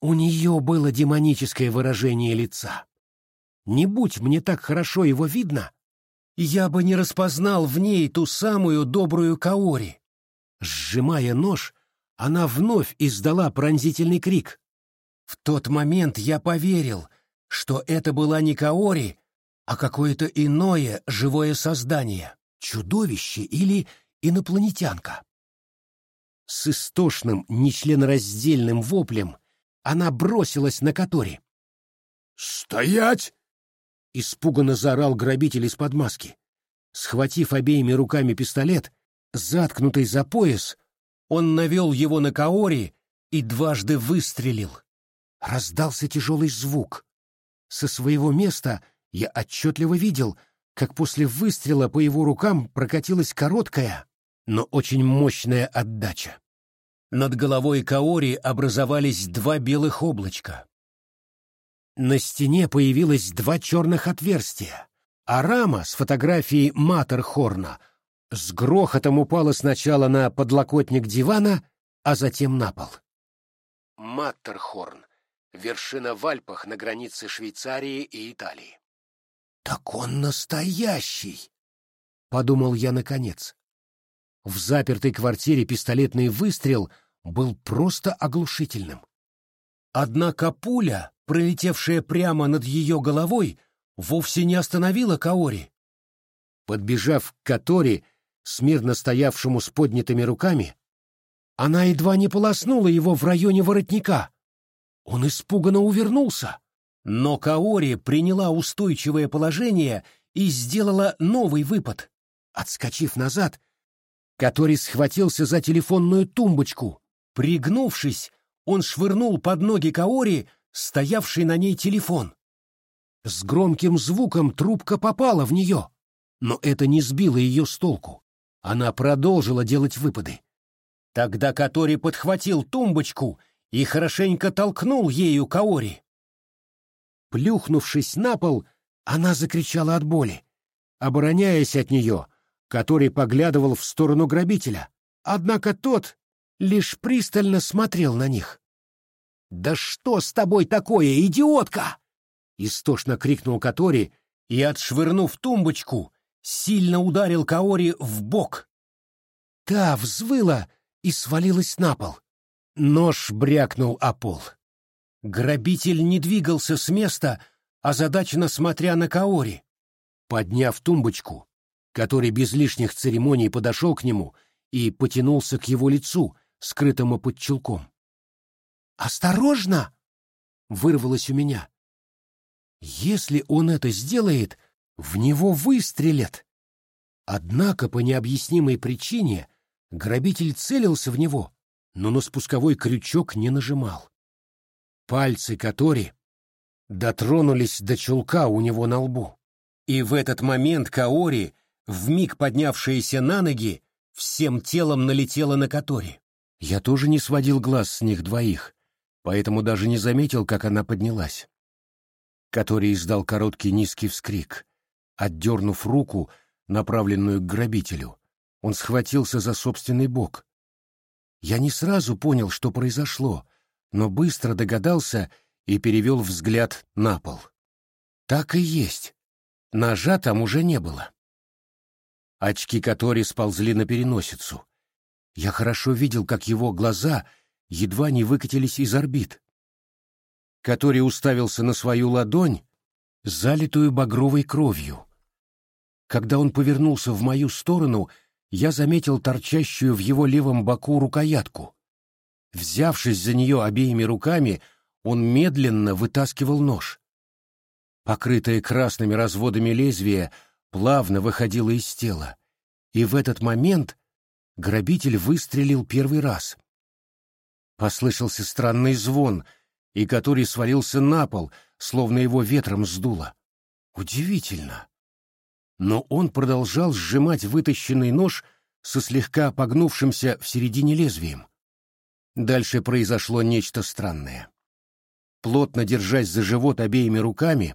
У нее было демоническое выражение лица. Не будь мне так хорошо его видно, я бы не распознал в ней ту самую добрую Каори. Сжимая нож, она вновь издала пронзительный крик. В тот момент я поверил, что это была не Каори, а какое-то иное живое создание, чудовище или инопланетянка. С истошным, нечленораздельным воплем она бросилась на Катори.
«Стоять!»
— испуганно заорал грабитель из-под маски. Схватив обеими руками пистолет, заткнутый за пояс, он навел его на Каори и дважды выстрелил. Раздался тяжелый звук. Со своего места я отчетливо видел, как после выстрела по его рукам прокатилась короткая, но очень мощная отдача. Над головой Каори образовались два белых облачка. На стене появилось два черных отверстия, а рама с фотографией Матерхорна с грохотом упала сначала на подлокотник дивана, а затем на пол. Маттерхорн — вершина в Альпах на границе Швейцарии и Италии. «Так он настоящий!» — подумал я наконец. В запертой квартире пистолетный выстрел был просто оглушительным. Однако пуля, пролетевшая прямо над ее головой, вовсе не остановила Каори. Подбежав к Катори, смирно стоявшему с поднятыми руками, она едва не полоснула его в районе воротника. Он испуганно увернулся, но Каори приняла устойчивое положение и сделала новый выпад. Отскочив назад, который схватился за телефонную тумбочку. Пригнувшись, он швырнул под ноги Каори стоявший на ней телефон. С громким звуком трубка попала в нее, но это не сбило ее с толку. Она продолжила делать выпады. Тогда Катори подхватил тумбочку и хорошенько толкнул ею Каори. Плюхнувшись на пол, она закричала от боли. Обороняясь от нее, который поглядывал в сторону грабителя, однако тот лишь пристально смотрел на них. «Да что с тобой такое, идиотка?» — истошно крикнул Катори и, отшвырнув тумбочку, сильно ударил Каори в бок. Та взвыла и свалилась на пол. Нож брякнул о пол. Грабитель не двигался с места, озадаченно смотря на Каори. Подняв тумбочку, который без лишних церемоний подошел к нему и потянулся к его лицу, скрытому под чулком. «Осторожно!» — вырвалось у меня. «Если он это сделает, в него выстрелят!» Однако по необъяснимой причине грабитель целился в него, но на спусковой крючок не нажимал. Пальцы Катори дотронулись до чулка у него на лбу. И в этот момент Каори, вмиг поднявшаяся на ноги, всем телом налетела на Катори. Я тоже не сводил глаз с них двоих, поэтому даже не заметил, как она поднялась. Катори издал короткий низкий вскрик. Отдернув руку, направленную к грабителю, он схватился за собственный бок. Я не сразу понял, что произошло, но быстро догадался и перевел взгляд на пол. Так и есть. Ножа там уже не было. Очки Катори сползли на переносицу. Я хорошо видел, как его глаза едва не выкатились из орбит. Катори уставился на свою ладонь, залитую багровой кровью. Когда он повернулся в мою сторону, я заметил торчащую в его левом боку рукоятку. Взявшись за нее обеими руками, он медленно вытаскивал нож. Покрытое красными разводами лезвие плавно выходило из тела, и в этот момент грабитель выстрелил первый раз. Послышался странный звон, и который свалился на пол, словно его ветром сдуло. Удивительно. Но он продолжал сжимать вытащенный нож со слегка погнувшимся в середине лезвием. Дальше произошло нечто странное. Плотно держась за живот обеими руками,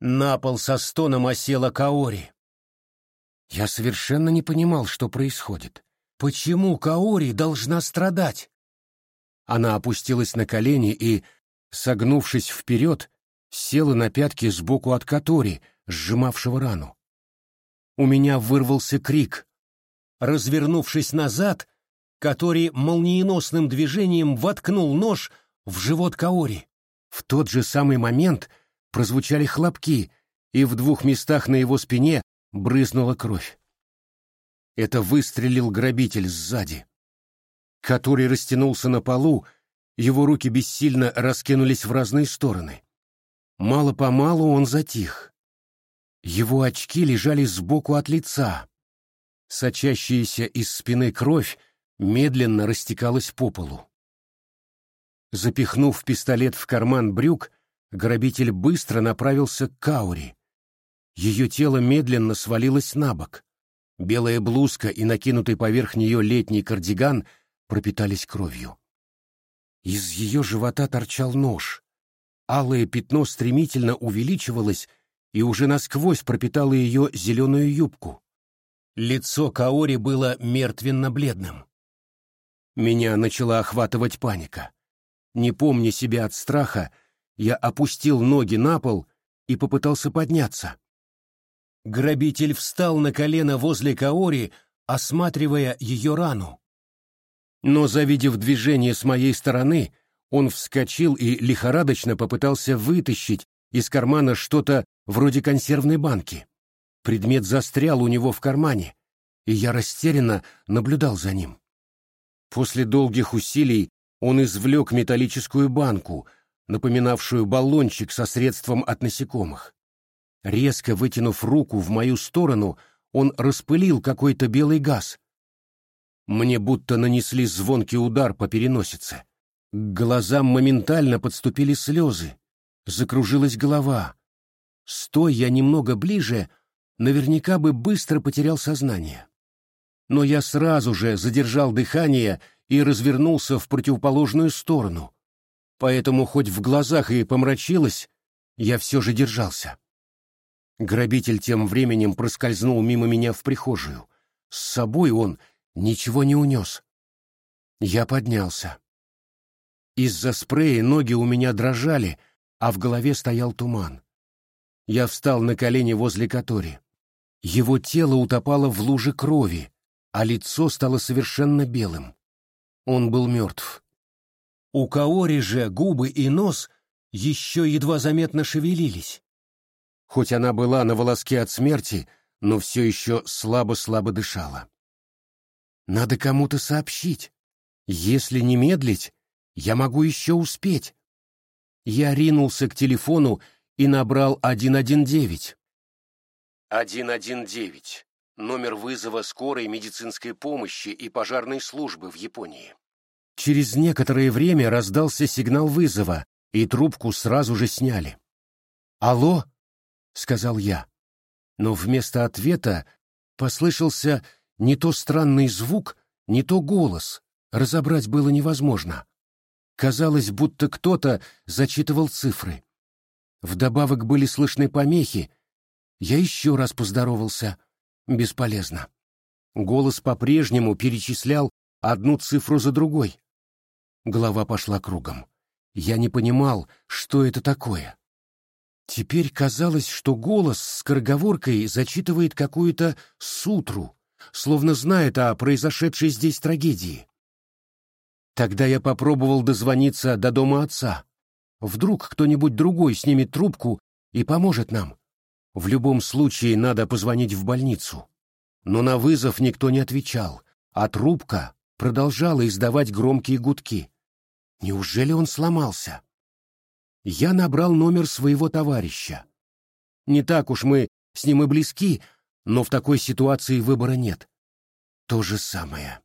на пол со стоном осела Каори. Я совершенно не понимал, что происходит. Почему Каори должна страдать? Она опустилась на колени и, согнувшись вперед, села на пятки сбоку от Катори, сжимавшего рану. У меня вырвался крик. Развернувшись назад, Катори молниеносным движением воткнул нож в живот Каори. В тот же самый момент прозвучали хлопки, и в двух местах на его спине брызнула кровь. Это выстрелил грабитель сзади. Который растянулся на полу, его руки бессильно раскинулись в разные стороны. Мало-помалу он затих. Его очки лежали сбоку от лица. Сочащаяся из спины кровь медленно растекалась по полу. Запихнув пистолет в карман брюк, грабитель быстро направился к Каури. Ее тело медленно свалилось на бок. Белая блузка и накинутый поверх нее летний кардиган пропитались кровью. Из ее живота торчал нож. Алое пятно стремительно увеличивалось и уже насквозь пропитало ее зеленую юбку. Лицо Каори было мертвенно-бледным. Меня начала охватывать паника. Не помня себя от страха, я опустил ноги на пол и попытался подняться. Грабитель встал на колено возле Каори, осматривая ее рану. Но, завидев движение с моей стороны, он вскочил и лихорадочно попытался вытащить из кармана что-то вроде консервной банки. Предмет застрял у него в кармане, и я растерянно наблюдал за ним. После долгих усилий он извлек металлическую банку, напоминавшую баллончик со средством от насекомых. Резко вытянув руку в мою сторону, он распылил какой-то белый газ. Мне будто нанесли звонкий удар по переносице. К глазам моментально подступили слезы. Закружилась голова. Стой я немного ближе, наверняка бы быстро потерял сознание. Но я сразу же задержал дыхание и развернулся в противоположную сторону. Поэтому хоть в глазах и помрачилось, я все же держался. Грабитель тем временем проскользнул мимо меня в прихожую. С собой он ничего не унес. Я поднялся. Из-за спрея ноги у меня дрожали, а в голове стоял туман. Я встал на колени возле Катори. Его тело утопало в луже крови, а лицо стало совершенно белым. Он был мертв. У Каори же губы и нос еще едва заметно шевелились. Хоть она была на волоске от смерти, но все еще слабо-слабо дышала. Надо кому-то сообщить. Если не медлить, я могу еще успеть. Я ринулся к телефону и набрал 119. 119. Номер вызова скорой медицинской помощи и пожарной службы в Японии. Через некоторое время раздался сигнал вызова, и трубку сразу же сняли. «Алло?» сказал я. Но вместо ответа послышался не то странный звук, не то голос. Разобрать было невозможно. Казалось, будто кто-то зачитывал цифры. Вдобавок были слышны помехи. Я еще раз поздоровался. Бесполезно. Голос по-прежнему перечислял одну цифру за другой. Голова пошла кругом. Я не понимал, что это такое. Теперь казалось, что голос с скороговоркой зачитывает какую-то сутру, словно знает о произошедшей здесь трагедии. Тогда я попробовал дозвониться до дома отца. Вдруг кто-нибудь другой снимет трубку и поможет нам. В любом случае надо позвонить в больницу. Но на вызов никто не отвечал, а трубка продолжала издавать громкие гудки. Неужели он сломался? я набрал номер своего товарища. Не так уж мы с ним и близки, но в такой ситуации выбора нет. То же самое.